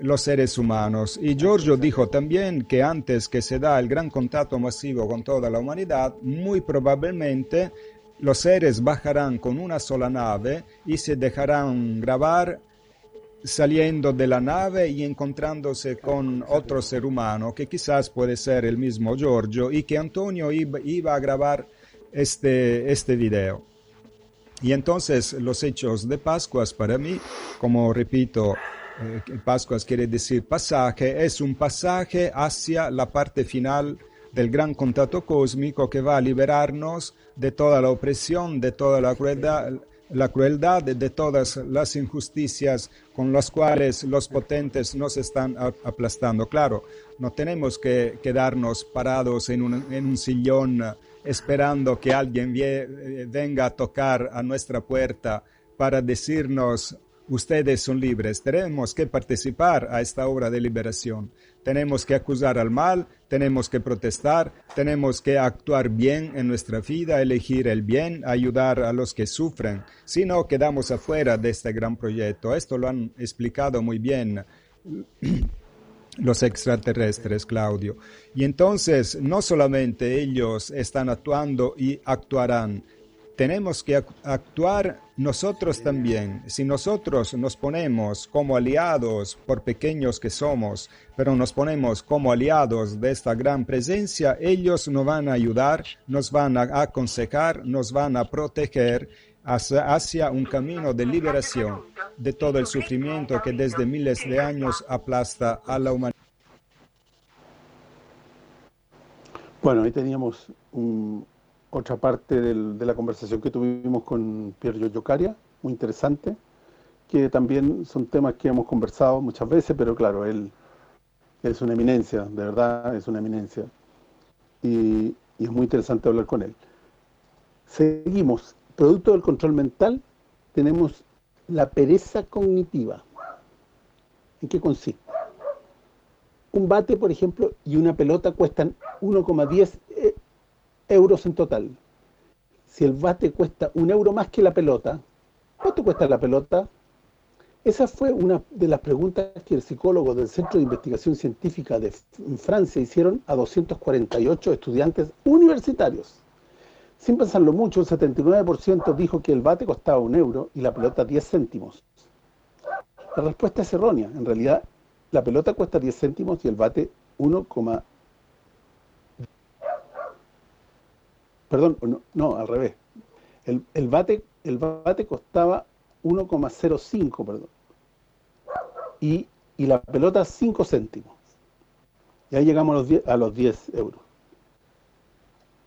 los seres humanos. Y Giorgio dijo también que antes que se da el gran contacto masivo con toda la humanidad, muy probablemente los seres bajarán con una sola nave y se dejarán grabar saliendo de la nave y encontrándose con otro ser humano que quizás puede ser el mismo Giorgio y que Antonio iba, a grabar este, este video. Y entonces los hechos de Pascuas para mí, como repito, eh, Pascuas quiere decir pasaje, es un pasaje hacia la parte final del gran contacto cósmico que va a liberarnos de toda la opresión, de toda la crueldad, de todas las injusticias con las cuales los potentes nos están aplastando. Claro, no tenemos que quedarnos parados un, en un sillón esperando que alguien venga a tocar a nuestra puerta para decirnos ustedes son libres. Tenemos que participar a esta obra de liberación. Tenemos que acusar al mal, tenemos que protestar, tenemos que actuar bien en nuestra vida, elegir el bien, ayudar a los que sufren. Si no, quedamos afuera de este gran proyecto. Esto lo han explicado muy bien los extraterrestres, Claudio. Y entonces, no solamente ellos están actuando y actuarán, tenemos que actuar nosotros también. Si nosotros nos ponemos como aliados, por pequeños que somos, pero nos ponemos como aliados de esta gran presencia, ellos nos van a ayudar, nos van a aconsejar, nos van a proteger hacia, un camino de liberación de todo el sufrimiento que desde miles de años aplasta a la humanidad. Bueno, ahí teníamos un, otra parte de la conversación que tuvimos con Pierre Yocaria, muy interesante, que también son temas que hemos conversado muchas veces, pero claro, él es una eminencia, de verdad es una eminencia. Y, y es muy interesante hablar con él. Seguimos. Producto del control mental tenemos la pereza cognitiva. ¿En qué consiste? Un bate, por ejemplo, y una pelota cuestan 1,10 euros en total. Si el bate cuesta un euro más que la pelota, ¿cuánto cuesta la pelota? Esa fue una de las preguntas que el psicólogo del Centro de Investigación Científica de Francia hicieron a 248 estudiantes universitarios. Sin pensarlo mucho, el 79% dijo que el bate costaba un euro y la pelota 10 céntimos. La respuesta es errónea. En realidad, la pelota cuesta 10 céntimos y el bate 1,10 perdón, no, al revés. El, bate el bate costaba 1,05, perdón. Y, y, la pelota 5 céntimos. Y ahí llegamos a los 10, a los 10 euros.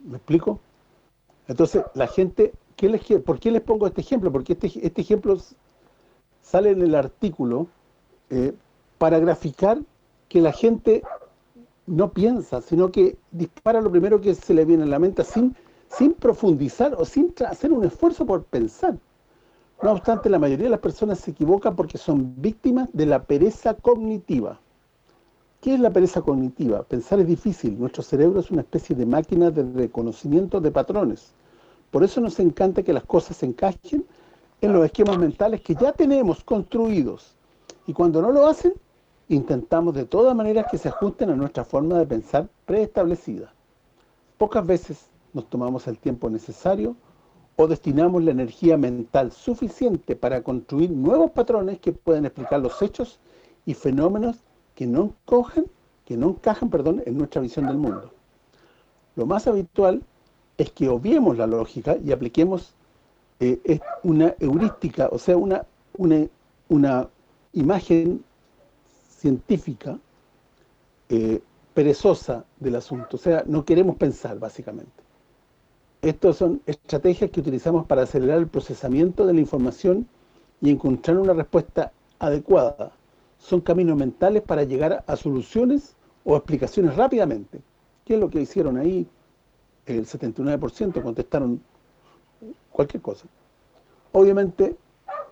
¿Me explico? Entonces, la gente, ¿qué les, ¿por qué les pongo este ejemplo? Porque este, este ejemplo sale en el artículo eh, para graficar que la gente no piensa, sino que dispara lo primero que se le viene a la mente sin sin profundizar o sin hacer un esfuerzo por pensar. No obstante, la mayoría de las personas se equivocan porque son víctimas de la pereza cognitiva. ¿Qué es la pereza cognitiva? Pensar es difícil. Nuestro cerebro es una especie de máquina de reconocimiento de patrones. Por eso nos encanta que las cosas se encajen en los esquemas mentales que ya tenemos construidos. Y cuando no lo hacen, intentamos de todas maneras que se ajusten a nuestra forma de pensar preestablecida. Pocas veces nos tomamos el tiempo necesario o destinamos la energía mental suficiente para construir nuevos patrones que pueden explicar los hechos y fenómenos que no que no encajan, perdón, en nuestra visión del mundo. Lo más habitual es que obviemos la lógica y apliquemos eh, una heurística, o sea, una, una, una imagen científica eh, perezosa del asunto, o sea, no queremos pensar, básicamente. Estas son estrategias que utilizamos para acelerar el procesamiento de la información y encontrar una respuesta adecuada. Son caminos mentales para llegar a soluciones o explicaciones rápidamente. ¿Qué es lo que hicieron ahí? El 79% contestaron cualquier cosa. Obviamente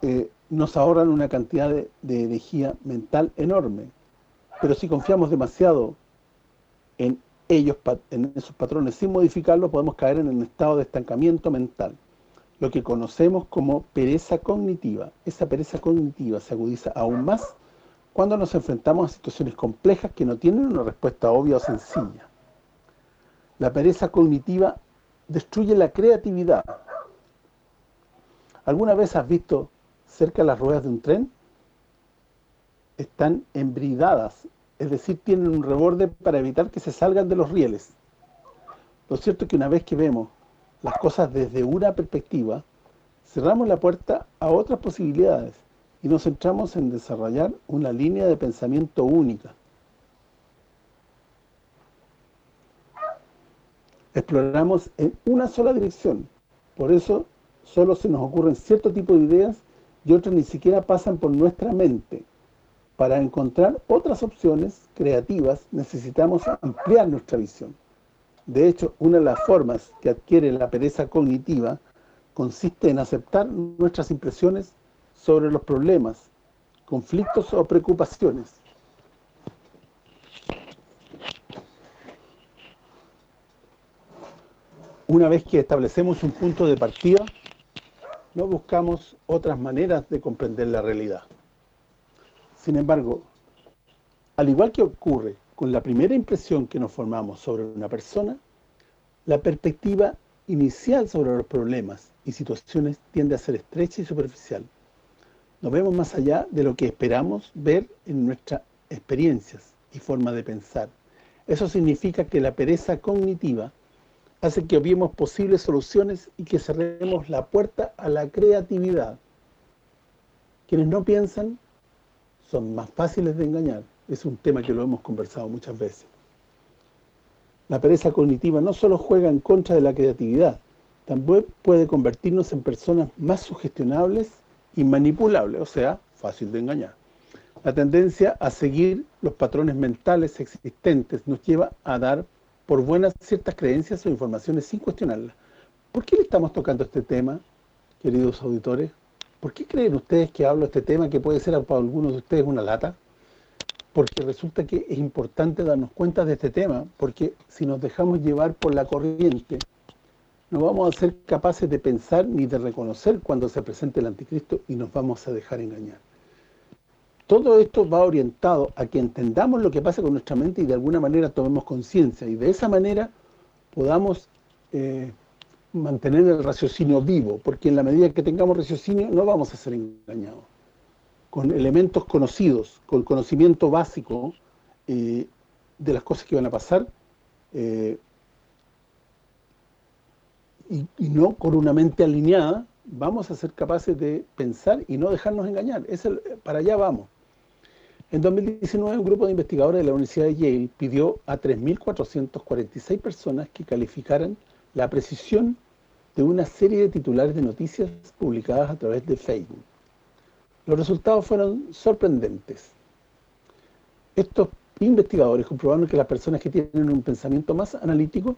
eh, nos ahorran una cantidad de, de energía mental enorme, pero si confiamos demasiado en ellos, en esos patrones, sin modificarlos, podemos caer en un estado de estancamiento mental, lo que conocemos como pereza cognitiva. Esa pereza cognitiva se agudiza aún más cuando nos enfrentamos a situaciones complejas que no tienen una respuesta obvia o sencilla. La pereza cognitiva destruye la creatividad. ¿Alguna vez has visto cerca las ruedas de un tren? Están embridadas es decir, tienen un reborde para evitar que se salgan de los rieles. Lo cierto es que una vez que vemos las cosas desde una perspectiva, cerramos la puerta a otras posibilidades y nos centramos en desarrollar una línea de pensamiento única. Exploramos en una sola dirección, por eso solo se nos ocurren cierto tipo de ideas y otras ni siquiera pasan por nuestra mente. Para encontrar otras opciones creativas necesitamos ampliar nuestra visión. De hecho, una de las formas que adquiere la pereza cognitiva consiste en aceptar nuestras impresiones sobre los problemas, conflictos o preocupaciones. Una vez que establecemos un punto de partida, no buscamos otras maneras de comprender la realidad. Sin embargo, al igual que ocurre con la primera impresión que nos formamos sobre una persona, la perspectiva inicial sobre los problemas y situaciones tiende a ser estrecha y superficial. No vemos más allá de lo que esperamos ver en nuestras experiencias y forma de pensar. Eso significa que la pereza cognitiva hace que obviemos posibles soluciones y que cerremos la puerta a la creatividad. Quienes no piensan son más fáciles de engañar. Es un tema que lo hemos conversado muchas veces. La pereza cognitiva no solo juega en contra de la creatividad, también puede convertirnos en personas más sugestionables y manipulables, o sea, fácil de engañar. La tendencia a seguir los patrones mentales existentes nos lleva a dar por buenas ciertas creencias o informaciones sin cuestionarlas. ¿Por qué le estamos tocando este tema, queridos auditores? ¿Por qué creen ustedes que hablo de este tema que puede ser para algunos de ustedes una lata? Porque resulta que es importante darnos cuenta de este tema, porque si nos dejamos llevar por la corriente, no vamos a ser capaces de pensar ni de reconocer cuando se presente el anticristo y nos vamos a dejar engañar. Todo esto va orientado a que entendamos lo que pasa con nuestra mente y de alguna manera tomemos conciencia y de esa manera podamos eh, mantener el raciocinio vivo, porque en la medida que tengamos raciocinio no vamos a ser engañados. Con elementos conocidos, con conocimiento básico eh, de las cosas que van a pasar, eh, y, no con una mente alineada, vamos a ser capaces de pensar y no dejarnos engañar. Es para allá vamos. En 2019, un grupo de investigadores de la Universidad de Yale pidió a 3.446 personas que calificaran la precisión de una serie de titulares de noticias publicadas a través de Facebook. Los resultados fueron sorprendentes. Estos investigadores comprobaron que las personas que tienen un pensamiento más analítico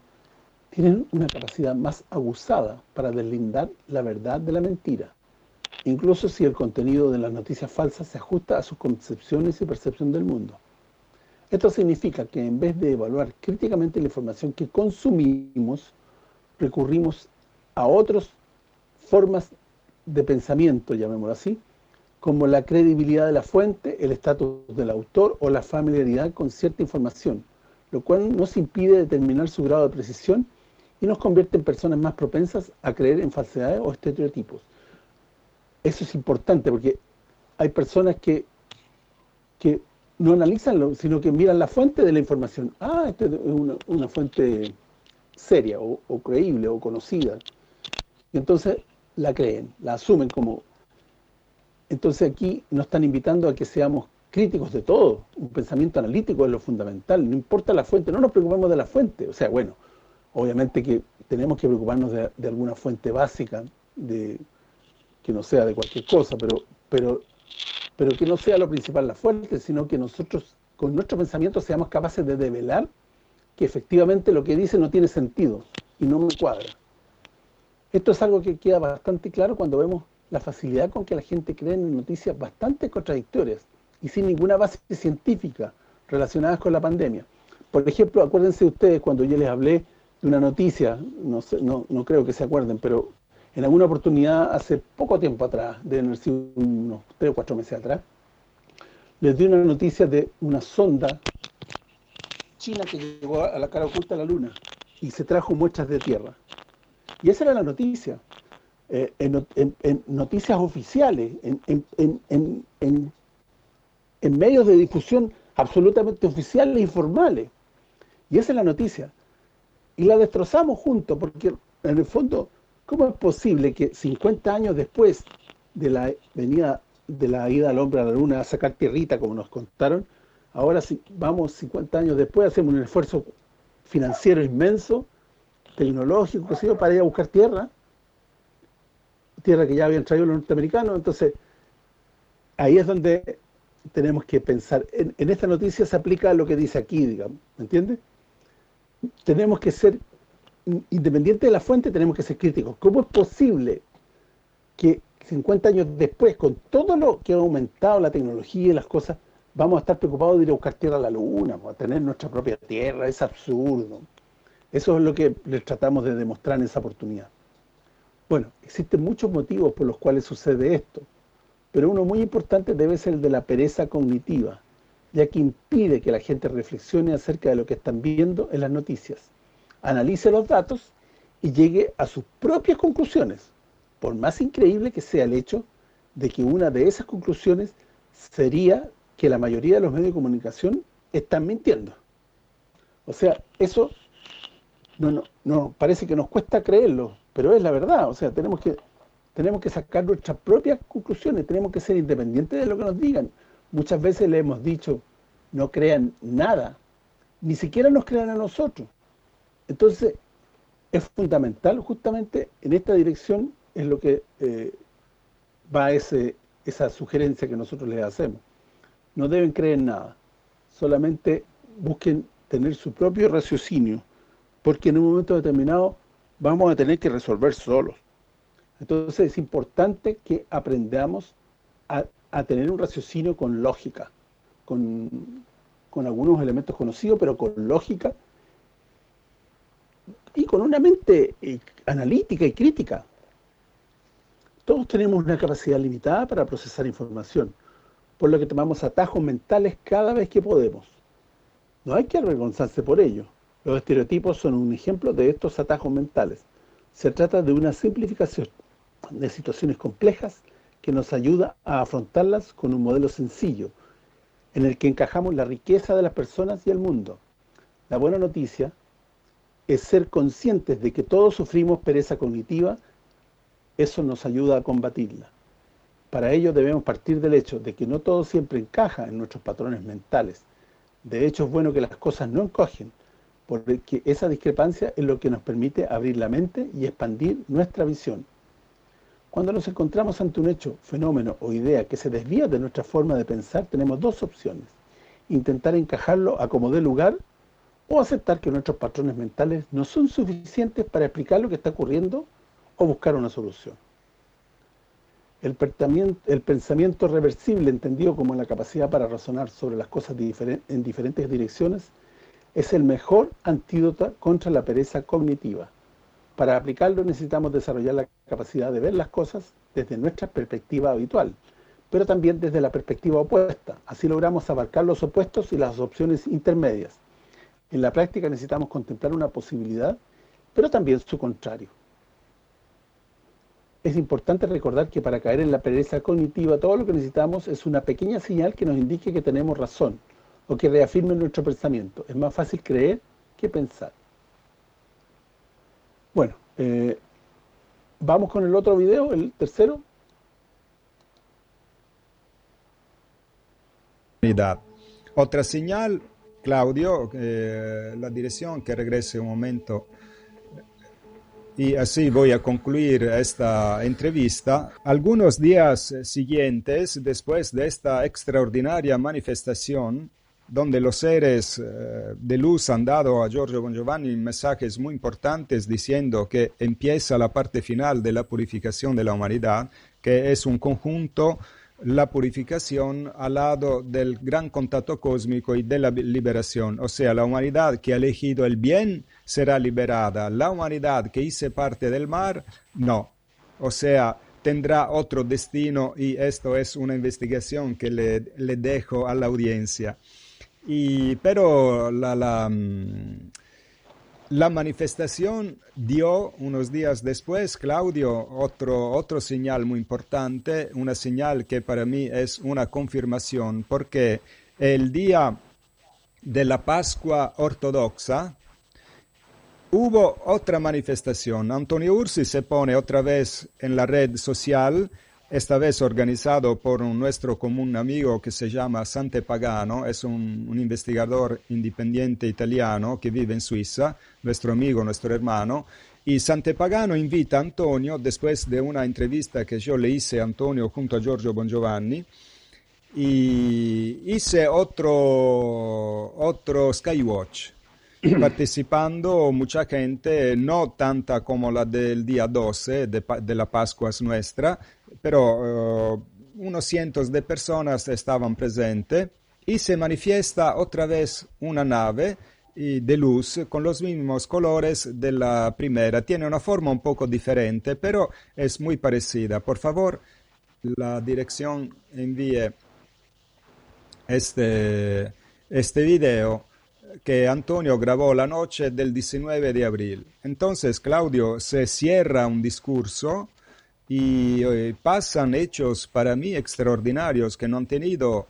tienen una capacidad más abusada para deslindar la verdad de la mentira, incluso si el contenido de las noticias falsas se ajusta a sus concepciones y percepción del mundo. Esto significa que en vez de evaluar críticamente la información que consumimos, recurrimos a otras formas de pensamiento, llamémoslo así, como la credibilidad de la fuente, el estatus del autor o la familiaridad con cierta información, lo cual nos impide determinar su grado de precisión y nos convierte en personas más propensas a creer en falsedades o estereotipos. Eso es importante porque hay personas que, que no analizan, sino que miran la fuente de la información. Ah, esta es una, fuente seria o, creíble o conocida. Y entonces la creen, la asumen como... Entonces aquí nos están invitando a que seamos críticos de todo, un pensamiento analítico es lo fundamental, no importa la fuente, no nos preocupemos de la fuente, o sea, bueno, obviamente que tenemos que preocuparnos de, alguna fuente básica, de que no sea de cualquier cosa, pero pero pero que no sea lo principal la fuente, sino que nosotros con nuestro pensamiento seamos capaces de develar que efectivamente lo que dice no tiene sentido y no me cuadra. Esto es algo que queda bastante claro cuando vemos la facilidad con que la gente cree en noticias bastante contradictorias y sin ninguna base científica relacionadas con la pandemia. Por ejemplo, acuérdense ustedes cuando yo les hablé de una noticia, no, no, creo que se acuerden, pero en alguna oportunidad hace poco tiempo atrás, de unos tres o cuatro meses atrás, les di una noticia de una sonda china que llegó a la cara oculta de la luna y se trajo muestras de tierra. Y esa era la noticia. Eh, en, noticias oficiales, en, en medios de difusión absolutamente oficiales e informales. Y esa es la noticia. Y la destrozamos juntos, porque en el fondo, ¿cómo es posible que 50 años después de la venida de la ida al hombre a la luna a sacar tierrita, como nos contaron, ahora si vamos 50 años después, hacemos un esfuerzo financiero inmenso, tecnológico, para ir a buscar tierra, tierra que ya habían traído los norteamericanos, entonces ahí es donde tenemos que pensar, en, esta noticia se aplica lo que dice aquí, digamos, ¿me entiendes? Tenemos que ser, independiente de la fuente, tenemos que ser críticos. ¿Cómo es posible que 50 años después, con todo lo que ha aumentado la tecnología y las cosas, vamos a estar preocupados de ir a buscar tierra a la luna, a tener nuestra propia tierra? Es absurdo. Eso es lo que les tratamos de demostrar en esa oportunidad. Bueno, existen muchos motivos por los cuales sucede esto pero uno muy importante debe ser el de la pereza cognitiva, ya que impide que la gente reflexione acerca de lo que están viendo en las noticias, analice los datos y llegue a sus propias conclusiones, por más increíble que sea el hecho de que una de esas conclusiones sería que la mayoría de los medios de comunicación están mintiendo. O sea, eso no, no, no parece que nos cuesta creerlo, pero es la verdad, o sea, tenemos que tenemos que sacar nuestras propias conclusiones, tenemos que ser independientes de lo que nos digan. Muchas veces le hemos dicho, no crean nada, ni siquiera nos crean a nosotros. Entonces, es fundamental justamente en esta dirección es lo que eh, va ese, esa sugerencia que nosotros les hacemos. No deben creer nada, solamente busquen tener su propio raciocinio, porque en un momento determinado vamos a tener que resolver solos. Entonces es importante que aprendamos a, tener un raciocinio con lógica, con, algunos elementos conocidos, pero con lógica y con una mente eh, analítica y crítica. Todos tenemos una capacidad limitada para procesar información, por lo que tomamos atajos mentales cada vez que podemos. No hay que avergonzarse por ello. Los estereotipos son un ejemplo de estos atajos mentales. Se trata de una simplificación de situaciones complejas que nos ayuda a afrontarlas con un modelo sencillo, en el que encajamos la riqueza de las personas y el mundo. La buena noticia es ser conscientes de que todos sufrimos pereza cognitiva, eso nos ayuda a combatirla. Para ello debemos partir del hecho de que no todo siempre encaja en nuestros patrones mentales. De hecho es bueno que las cosas no encogen, porque esa discrepancia es lo que nos permite abrir la mente y expandir nuestra visión. Cuando nos encontramos ante un hecho, fenómeno o idea que se desvía de nuestra forma de pensar, tenemos dos opciones. Intentar encajarlo a como dé lugar o aceptar que nuestros patrones mentales no son suficientes para explicar lo que está ocurriendo o buscar una solución. El, pensamiento reversible, entendido como la capacidad para razonar sobre las cosas en diferentes direcciones, es el mejor antídoto contra la pereza cognitiva. Para aplicarlo necesitamos desarrollar la capacidad de ver las cosas desde nuestra perspectiva habitual, pero también desde la perspectiva opuesta. Así logramos abarcar los opuestos y las opciones intermedias. En la práctica necesitamos contemplar una posibilidad, pero también su contrario. Es importante recordar que para caer en la pereza cognitiva todo lo que necesitamos es una pequeña señal que nos indique que tenemos razón o que reafirme nuestro pensamiento. Es más fácil creer que pensar. Bueno, eh, vamos con el otro video, el tercero. Otra señal, Claudio, eh, la dirección que regrese un momento. Y así voy a concluir esta entrevista. Algunos días siguientes, después de esta extraordinaria manifestación, donde los seres eh, de luz han dado a Giorgio Bon Giovanni mensajes muy importantes diciendo que empieza la parte final de la purificación de la humanidad, que es un conjunto la purificación al lado del gran contacto cósmico y de la liberación. O sea, la humanidad que ha elegido el bien será liberada. La humanidad que hice parte del mar, no. O sea, tendrá otro destino y esto es una investigación que le, dejo a la audiencia. Y, pero la, la, mm, la manifestación dio unos días después, Claudio, otro, otro señal muy importante, una señal que para mí es una confirmación, porque el día de la Pascua ortodoxa hubo otra manifestación. Antonio Ursi se pone otra vez en la red social esta vez organizado por un nuestro común amigo que se llama Sante Pagano, es un, un, investigador independiente italiano que vive en Suiza, nuestro amigo, nuestro hermano, y Sante Pagano invita a Antonio, después de una entrevista que yo le hice a Antonio junto a Giorgio Bongiovanni, y hice otro, otro Skywatch, participando mucha gente, no tanta como la del día 12 de, de la Pascua nuestra, pero uh, unos cientos de personas estaban presentes y se manifiesta otra vez una nave de luz con los mismos colores de la primera. Tiene una forma un poco diferente, pero es muy parecida. Por favor, la dirección envíe este, este video que Antonio grabó la noche del 19 de abril. Entonces, Claudio se cierra un discurso y eh, pasan hechos para mí extraordinarios que no han tenido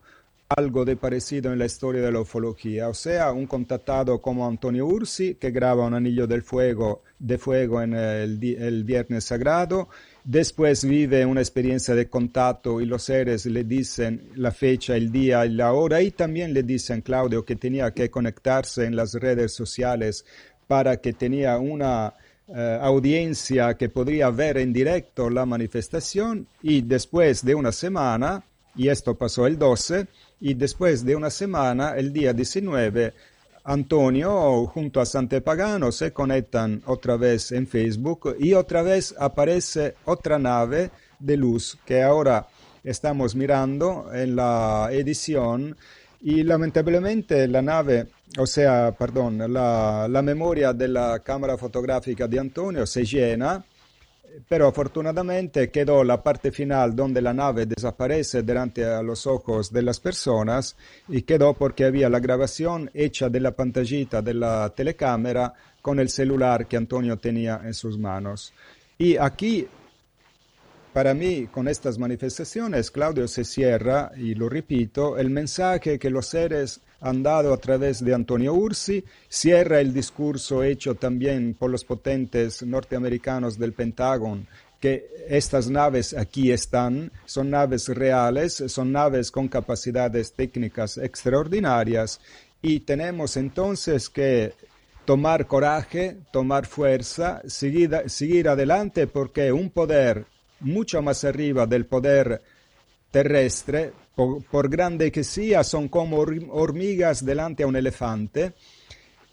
algo de parecido en la historia de la ufología, o sea, un contactado como Antonio Ursi que graba un anillo del fuego, de fuego en el, Viernes Sagrado, después vive una experiencia de contacto y los seres le dicen la fecha, el día y la hora. Y también le dicen Claudio que tenía que conectarse en las redes sociales para que tenía una eh, audiencia que podría ver en directo la manifestación y después de una semana, y esto pasó el 12, y después de una semana, el día 19, Antonio junto a Sante Pagano se conectan otra vez en Facebook y otra vez aparece otra nave de luz que ahora estamos mirando en la edición. Y lamentablemente la nave o sea, perdón, la, la, memoria de la cámara fotográfica de Antonio se llena, pero afortunadamente quedó la parte final donde la nave desaparece delante a los ojos de las personas y quedó porque había la grabación hecha de la pantallita de la telecámara con el celular que Antonio tenía en sus manos. Y aquí para mí, con estas manifestaciones, Claudio se cierra, y lo repito, el mensaje que los seres han dado a través de Antonio Ursi, cierra el discurso hecho también por los potentes norteamericanos del Pentágono, que estas naves aquí están, son naves reales, son naves con capacidades técnicas extraordinarias, y tenemos entonces que tomar coraje, tomar fuerza, seguir, seguir adelante porque un poder mucho más arriba del poder terrestre, por, grande que sea, son como hormigas delante a un elefante.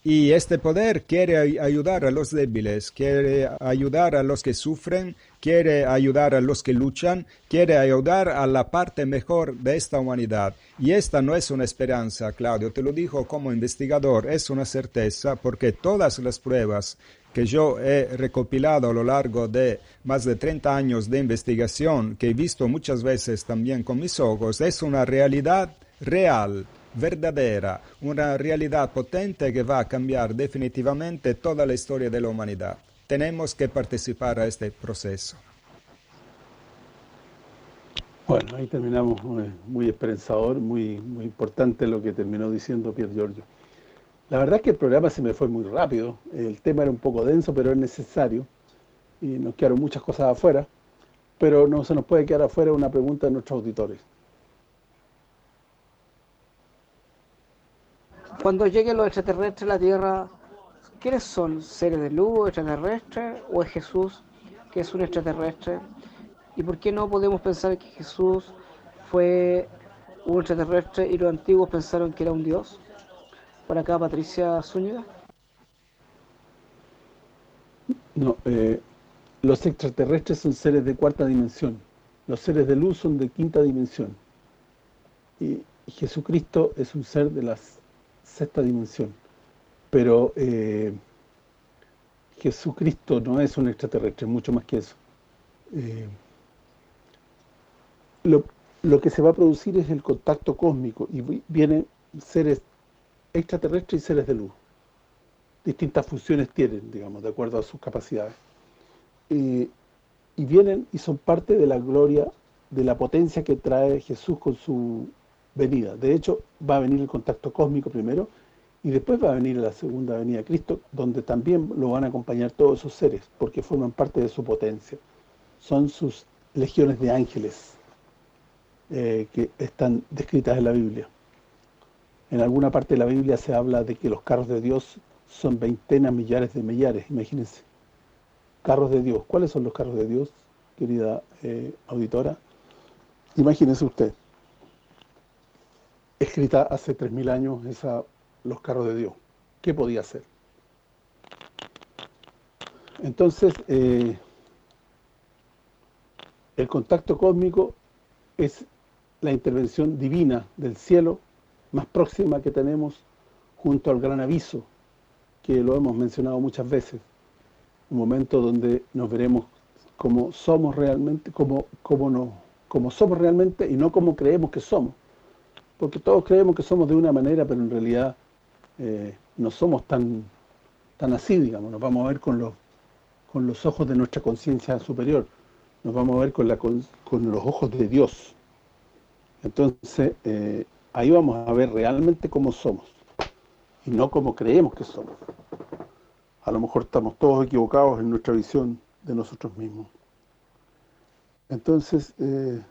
Y este poder quiere ayudar a los débiles, quiere ayudar a los que sufren, quiere ayudar a los que luchan, quiere ayudar a la parte mejor de esta humanidad. Y esta no es una esperanza, Claudio, te lo digo como investigador, es una certeza porque todas las pruebas que yo he recopilado a lo largo de más de 30 años de investigación, que he visto muchas veces también con mis ojos, es una realidad real, verdadera, una realidad potente que va a cambiar definitivamente toda la historia de la humanidad. Tenemos que participar a este proceso. Bueno, ahí terminamos muy, esperanzador, muy, muy importante lo que terminó diciendo Pier Giorgio. La verdad es que el programa se me fue muy rápido, el tema era un poco denso, pero es necesario, y nos quedaron muchas cosas afuera, pero no se nos puede quedar afuera una pregunta de nuestros auditores. Cuando lleguen los extraterrestres a la Tierra, ¿quiénes son? ¿Seres de luz, extraterrestres? ¿O es Jesús, que es un extraterrestre? ¿Y por qué no podemos pensar que Jesús fue un extraterrestre y los antiguos pensaron que era un dios? Por acá, Patricia Zúñiga. No, eh, los extraterrestres son seres de cuarta dimensión. Los seres de luz son de quinta dimensión. Y Jesucristo es un ser de la sexta dimensión. Pero eh, Jesucristo no es un extraterrestre, mucho más que eso. Eh, lo, lo que se va a producir es el contacto cósmico y vienen seres extraterrestres y seres de luz. Distintas funciones tienen, digamos, de acuerdo a sus capacidades. y vienen y son parte de la gloria, de la potencia que trae Jesús con su venida. De hecho, va a venir el contacto cósmico primero y después va a venir la segunda venida de Cristo, donde también lo van a acompañar todos esos seres, porque forman parte de su potencia. Son sus legiones de ángeles eh, que están descritas en la Biblia. En alguna parte de la Biblia se habla de que los carros de Dios son veintenas, millares de millares, imagínense. Carros de Dios. ¿Cuáles son los carros de Dios, querida eh, auditora? Imagínense usted. Escrita hace 3.000 años esa los carros de Dios. ¿Qué podía hacer? Entonces, eh, el contacto cósmico es la intervención divina del cielo más próxima que tenemos junto al gran aviso, que lo hemos mencionado muchas veces, un momento donde nos veremos como somos realmente, como, como, no, como somos realmente y no como creemos que somos. Porque todos creemos que somos de una manera, pero en realidad eh, no somos tan tan así, digamos, nos vamos a ver con los con los ojos de nuestra conciencia superior, nos vamos a ver con, la, con, los ojos de Dios. Entonces, eh, ahí vamos a ver realmente cómo somos, y no como creemos que somos. A lo mejor estamos todos equivocados en nuestra visión de nosotros mismos. Entonces, eh,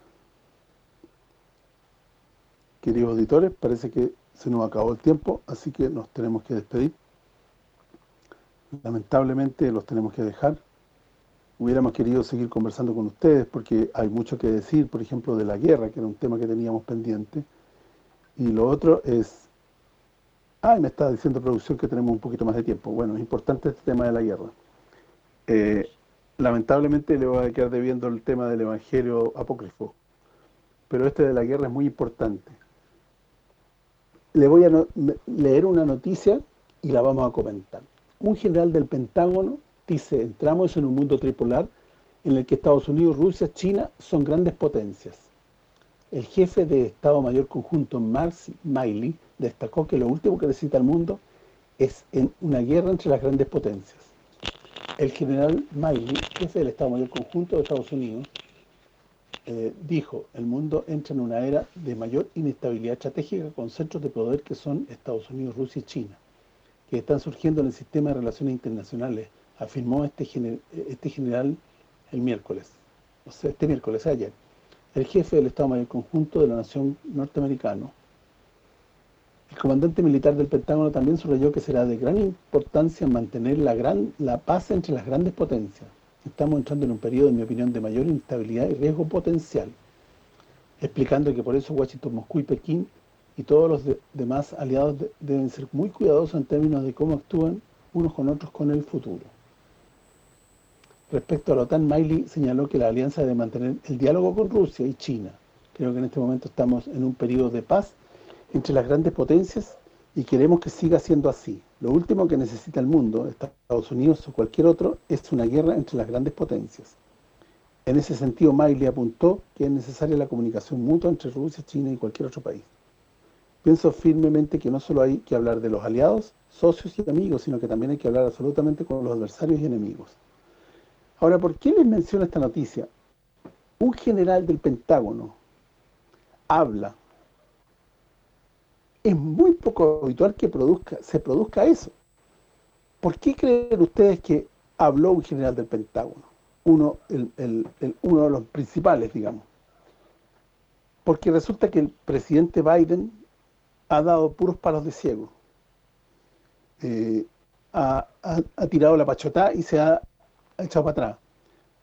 queridos auditores, parece que se nos acabó el tiempo, así que nos tenemos que despedir. Lamentablemente los tenemos que dejar. Hubiéramos querido seguir conversando con ustedes porque hay mucho que decir, por ejemplo, de la guerra, que era un tema que teníamos pendiente. Y lo otro es... Ah, me está diciendo producción que tenemos un poquito más de tiempo. Bueno, es importante este tema de la guerra. Eh, lamentablemente le voy a quedar debiendo el tema del Evangelio apócrifo. Pero este de la guerra es muy importante le voy a leer una noticia y la vamos a comentar. Un general del Pentágono dice, entramos en un mundo tripolar en el que Estados Unidos, Rusia, China son grandes potencias. El jefe de Estado Mayor Conjunto, Marcy Miley, destacó que lo último que necesita el mundo es una guerra entre las grandes potencias. El general Miley, jefe del Estado Mayor Conjunto de Estados Unidos, eh, dijo, el mundo entra en una era de mayor inestabilidad estratégica con centros de poder que son Estados Unidos, Rusia y China, que están surgiendo en el sistema de relaciones internacionales, afirmó este, este general el miércoles, o sea, este miércoles, ayer. El jefe del Estado Mayor Conjunto de la Nación Norteamericano, el comandante militar del Pentágono también subrayó que será de gran importancia mantener la gran la paz entre las grandes potencias, estamos entrando en un periodo, en mi opinión, de mayor instabilidad y riesgo potencial, explicando que por eso Washington, Moscú y Pekín y todos los demás aliados deben ser muy cuidadosos en términos de cómo actúan unos con otros con el futuro. Respecto a la OTAN, Miley señaló que la alianza debe mantener el diálogo con Rusia y China. Creo que en este momento estamos en un periodo de paz entre las grandes potencias y queremos que siga siendo así. Lo último que necesita el mundo, Estados Unidos o cualquier otro, es una guerra entre las grandes potencias. En ese sentido, Miley apuntó que es necesaria la comunicación mutua entre Rusia, China y cualquier otro país. Pienso firmemente que no solo hay que hablar de los aliados, socios y amigos, sino que también hay que hablar absolutamente con los adversarios y enemigos. Ahora, ¿por qué les menciono esta noticia? Un general del Pentágono habla es muy poco habitual que se produzca eso. ¿Por qué creen ustedes que habló un general del Pentágono? Uno, de los principales, digamos. Porque resulta que el presidente Biden ha dado puros palos de ciego. eh, ha, tirado la pachotá y se ha, echado para atrás.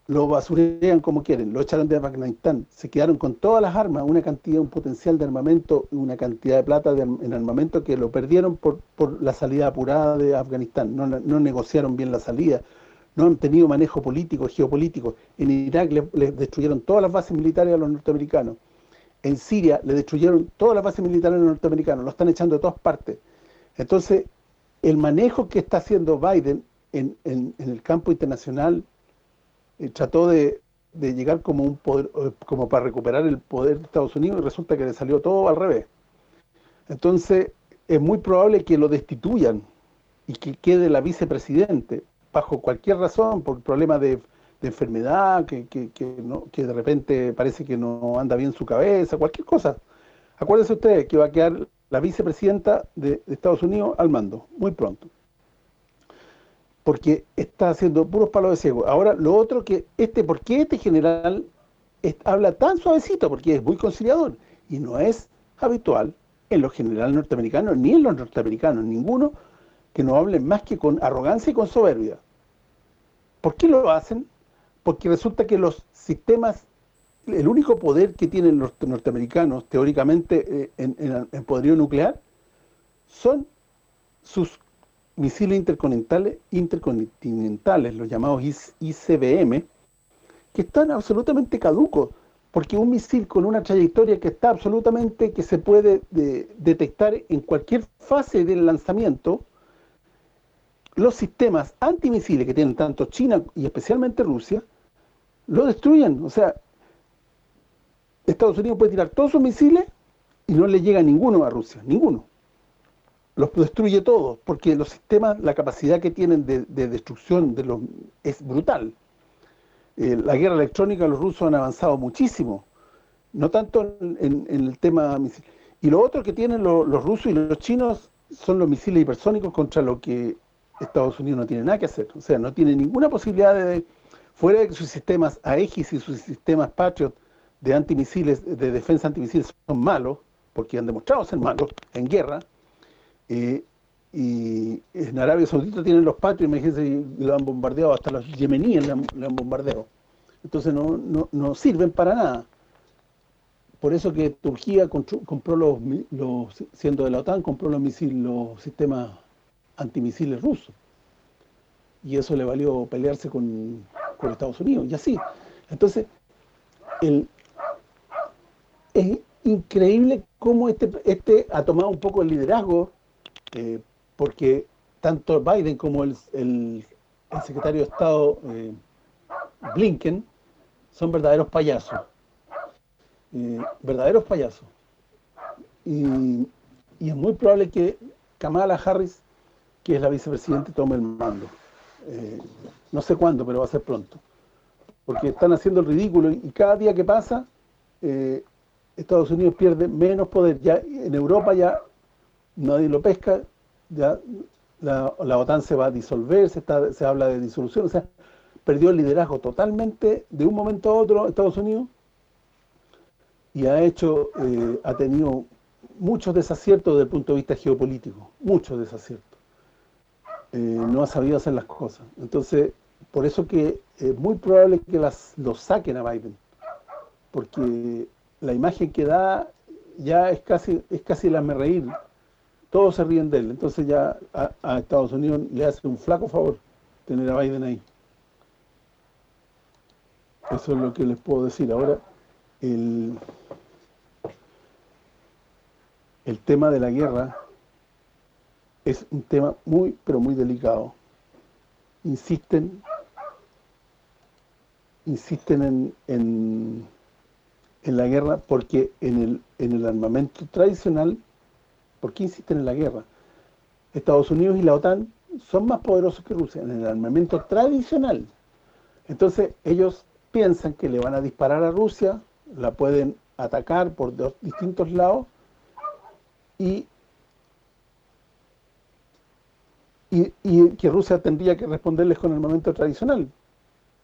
Lo basurean como quieren, lo echaron de Afganistán, se quedaron con todas las armas, una cantidad, un potencial de armamento, una cantidad de plata en armamento que lo perdieron por, por la salida apurada de Afganistán, no, no negociaron bien la salida, no han tenido manejo político, geopolítico. En Irak le, destruyeron todas las bases militares a los norteamericanos. En Siria le destruyeron todas las bases militares a los norteamericanos. Lo están echando de todas partes. Entonces, el manejo que está haciendo Biden en, el campo internacional eh, trató de, llegar como un poder eh, como para recuperar el poder de Estados Unidos y resulta que le salió todo al revés. Entonces, es muy probable que lo destituyan y que quede la vicepresidente bajo cualquier razón, por problemas de, enfermedad, que, de repente parece que no anda bien su cabeza, cualquier cosa. Acuérdense ustedes que va a quedar la vicepresidenta de, Estados Unidos al mando, muy pronto. Porque está haciendo puros palos de ciego. Ahora, lo otro que, este, ¿por qué este general habla tan suavecito? Porque es muy conciliador. Y no es habitual en los generales norteamericanos, ni en los norteamericanos, ninguno, que no hablen más que con arrogancia y con soberbia. ¿Por qué lo hacen? Porque resulta que los sistemas el único poder que tienen los norteamericanos, teóricamente, eh, en, poderío nuclear, son sus misiles intercontinentales, intercontinentales, los llamados ICBM, que están absolutamente caducos, porque un misil con una trayectoria que está absolutamente, que se puede detectar en cualquier fase del lanzamiento, los sistemas antimisiles que tienen tanto China y especialmente Rusia, lo destruyen, o sea, Estados Unidos puede tirar todos sus misiles y no le llega ninguno a Rusia, ninguno. Los destruye todos, porque los sistemas, la capacidad que tienen de, destrucción de los es brutal. Eh, la guerra electrónica, los rusos han avanzado muchísimo, no tanto en, el tema misil. Y lo otro que tienen los, rusos y los chinos son los misiles hipersónicos contra lo que Estados Unidos no tiene nada que hacer. O sea, no tiene ninguna posibilidad de, fuera de que sus sistemas Aegis y sus sistemas Patriot de antimisiles, de defensa antimisiles son malos, porque han demostrado ser malos en guerra, eh, y en Arabia Saudita tienen los patrios, imagínense, lo han bombardeado, hasta los yemeníes le han, bombardeado. Entonces no, no, no, sirven para nada. Por eso que Turquía compró los, los, siendo de la OTAN, compró los misiles, los sistemas antimisiles rusos. Y eso le valió pelearse con, con Estados Unidos, y así. Entonces, el, es increíble cómo este, este ha tomado un poco el liderazgo, eh, porque tanto Biden como el, secretario de Estado eh, Blinken son verdaderos payasos. Eh, verdaderos payasos. Y, es muy probable que Kamala Harris, que es la vicepresidente, tome el mando. no sé cuándo, pero va a ser pronto. Porque están haciendo el ridículo y cada día que pasa Estados Unidos pierde menos poder. Ya en Europa ya nadie lo pesca, ya la, OTAN se va a disolver, se, está, se habla de disolución, o sea, perdió el liderazgo totalmente de un momento a otro Estados Unidos y ha hecho, eh, ha tenido muchos desaciertos desde el punto de vista geopolítico, muchos desaciertos. Eh, no ha sabido hacer las cosas. Entonces, por eso que es muy probable que las lo saquen a Biden, porque la imagen que da ya es casi es casi reír. Todos se ríen de él. Entonces ya a, Estados Unidos le hace un flaco favor tener a Biden ahí. Eso es lo que les puedo decir. Ahora, el, el tema de la guerra es un tema muy, pero muy delicado. Insisten insisten en en la guerra porque en el, en el armamento tradicional, ¿por qué insisten en la guerra? Estados Unidos y la OTAN son más poderosos que Rusia en el armamento tradicional. Entonces ellos piensan que le van a disparar a Rusia, la pueden atacar por dos distintos lados y, y, que Rusia tendría que responderles con armamento tradicional.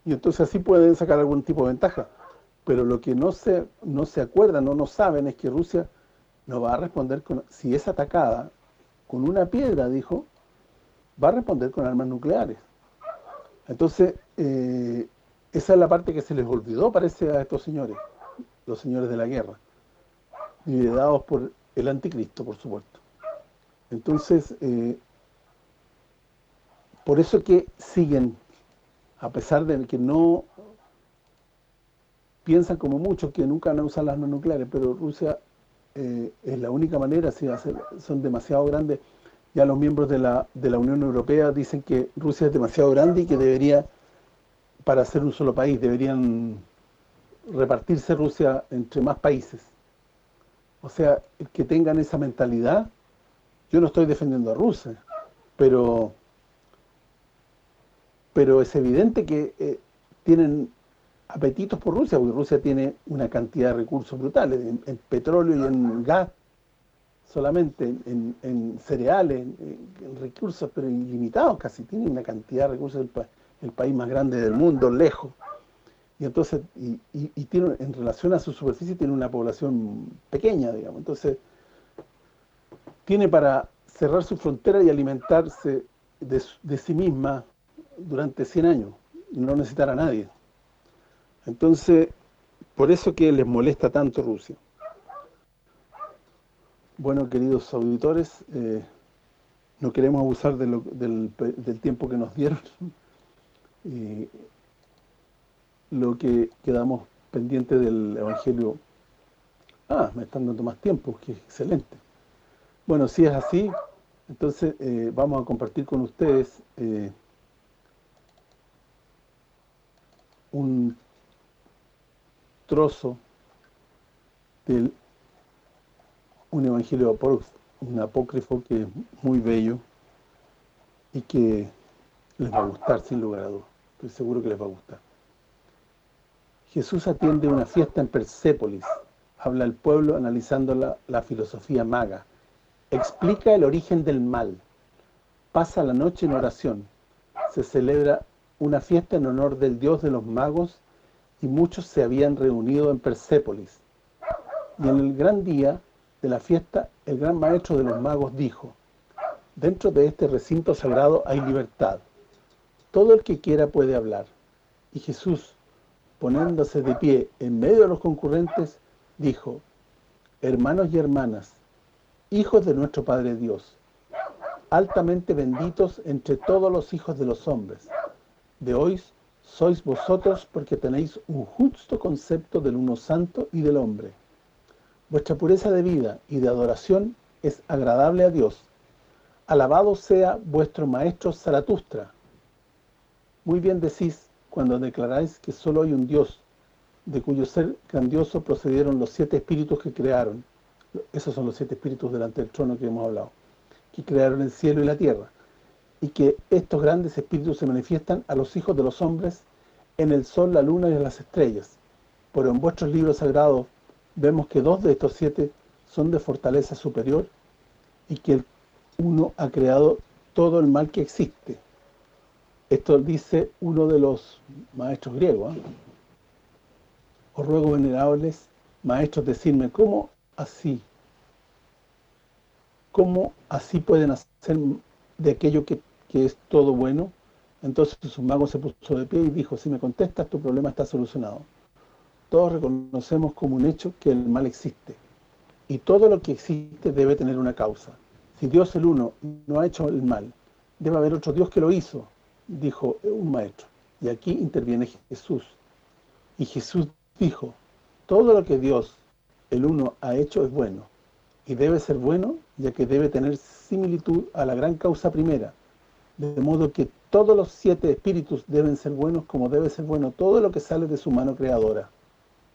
Y entonces así pueden sacar algún tipo de ventaja. Pero lo que no se no se acuerdan o no saben es que Rusia no va a responder con si es atacada con una piedra, dijo, va a responder con armas nucleares. Entonces, eh, esa es la parte que se les olvidó, parece, a estos señores, los señores de la guerra, liderados por el anticristo, por supuesto. Entonces, eh, por eso que siguen, a pesar de que no piensan como muchos que nunca van a usar las armas nucleares, pero Rusia eh, es la única manera, si son demasiado grandes. Ya los miembros de la, de la Unión Europea dicen que Rusia es demasiado grande y que debería, para ser un solo país, deberían repartirse Rusia entre más países. O sea, que tengan esa mentalidad, yo no estoy defendiendo a Rusia, pero pero es evidente que eh, tienen apetitos por Rusia, porque Rusia tiene una cantidad de recursos brutales, en, petróleo y en gas solamente, en, cereales, en, recursos pero ilimitados casi, tiene una cantidad de recursos, el, el país más grande del mundo, lejos. Y entonces, y, tiene en relación a su superficie, tiene una población pequeña, digamos. Entonces, tiene para cerrar su frontera y alimentarse de, de sí misma durante 100 años y no necesitar a nadie. Entonces, por eso que les molesta tanto Rusia. Bueno, queridos auditores, eh, no queremos abusar del, tiempo que nos dieron. y lo que quedamos pendientes del Evangelio... Ah, me están dando más tiempo, que excelente. Bueno, si es así, entonces eh, vamos a compartir con ustedes eh, un trozo de un evangelio un apócrifo que es muy bello y que les va a gustar sin lugar a dudas. Estoy seguro que les va a gustar. Jesús atiende una fiesta en Persépolis. Habla al pueblo analizando la, la filosofía maga. Explica el origen del mal. Pasa la noche en oración. Se celebra una fiesta en honor del dios de los magos y muchos se habían reunido en Persépolis. Y en el gran día de la fiesta, el gran maestro de los magos dijo, dentro de este recinto sagrado hay libertad. Todo el que quiera puede hablar. Y Jesús, poniéndose de pie en medio de los concurrentes, dijo, hermanos y hermanas, hijos de nuestro Padre Dios, altamente benditos entre todos los hijos de los hombres, de hoy sois vosotros porque tenéis un justo concepto del uno santo y del hombre. Vuestra pureza de vida y de adoración es agradable a Dios. Alabado sea vuestro maestro Zaratustra. Muy bien decís cuando declaráis que solo hay un Dios, de cuyo ser grandioso procedieron los siete espíritus que crearon. Esos son los siete espíritus delante del trono que hemos hablado. Que crearon el cielo y la tierra y que estos grandes espíritus se manifiestan a los hijos de los hombres en el sol, la luna y las estrellas. Pero en vuestros libros sagrados vemos que dos de estos siete son de fortaleza superior y que uno ha creado todo el mal que existe. Esto dice uno de los maestros griegos. ¿eh? Os ruego, venerables maestros, decirme, ¿cómo así? ¿Cómo así pueden hacer de aquello que que es todo bueno. Entonces su mago se puso de pie y dijo, si me contestas, tu problema está solucionado. Todos reconocemos como un hecho que el mal existe. Y todo lo que existe debe tener una causa. Si Dios el uno no ha hecho el mal, debe haber otro Dios que lo hizo, dijo un maestro. Y aquí interviene Jesús. Y Jesús dijo, todo lo que Dios, el uno, ha hecho es bueno. Y debe ser bueno, ya que debe tener similitud a la gran causa primera, de modo que todos los siete espíritus deben ser buenos como debe ser bueno todo lo que sale de su mano creadora.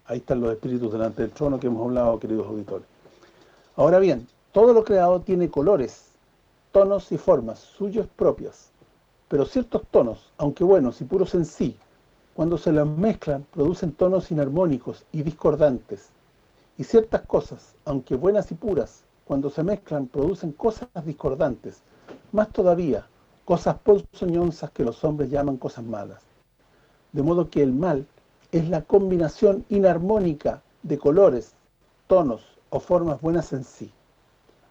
Ahí están los espíritus delante del trono que hemos hablado, queridos auditores. Ahora bien, todo lo creado tiene colores, tonos y formas suyos propias, pero ciertos tonos, aunque buenos y puros en sí, cuando se los mezclan, producen tonos inarmónicos y discordantes. Y ciertas cosas, aunque buenas y puras, cuando se mezclan, producen cosas discordantes. Más todavía, cosas ponzoñosas que los hombres llaman cosas malas. De modo que el mal es la combinación inarmónica de colores, tonos o formas buenas en sí.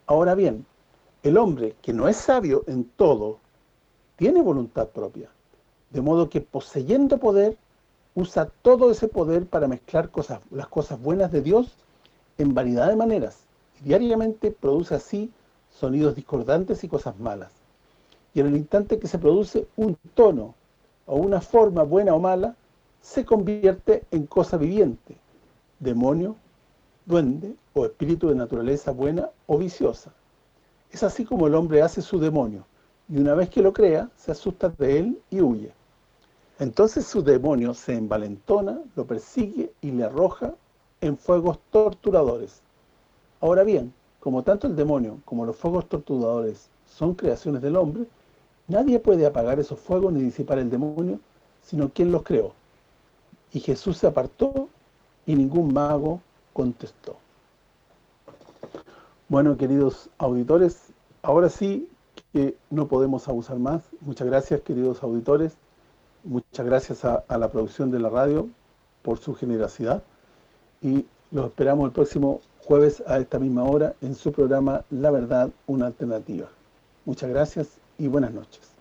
Ahora bien, el hombre que no es sabio en todo, tiene voluntad propia, de modo que poseyendo poder, usa todo ese poder para mezclar las cosas buenas de Dios en variedad de maneras, y diariamente produce así sonidos discordantes y cosas malas. Y en el instante que se produce un tono o una forma buena o mala, se convierte en cosa viviente, demonio, duende o espíritu de naturaleza buena o viciosa. Es así como el hombre hace su demonio, y una vez que lo crea, se asusta de él y huye. Entonces su demonio se envalentona, lo persigue y le arroja en fuegos torturadores. Ahora bien, como tanto el demonio como los fuegos torturadores son creaciones del hombre, nadie puede apagar esos fuegos ni disipar el demonio, sino quien los creó. Y Jesús se apartó y ningún mago contestó. Bueno, queridos auditores, ahora sí que no podemos abusar más. Muchas gracias, queridos auditores. Muchas gracias a, a la producción de la radio por su generosidad. Y los esperamos el próximo jueves a esta misma hora en su programa La Verdad, una alternativa. Muchas gracias y buenas noches.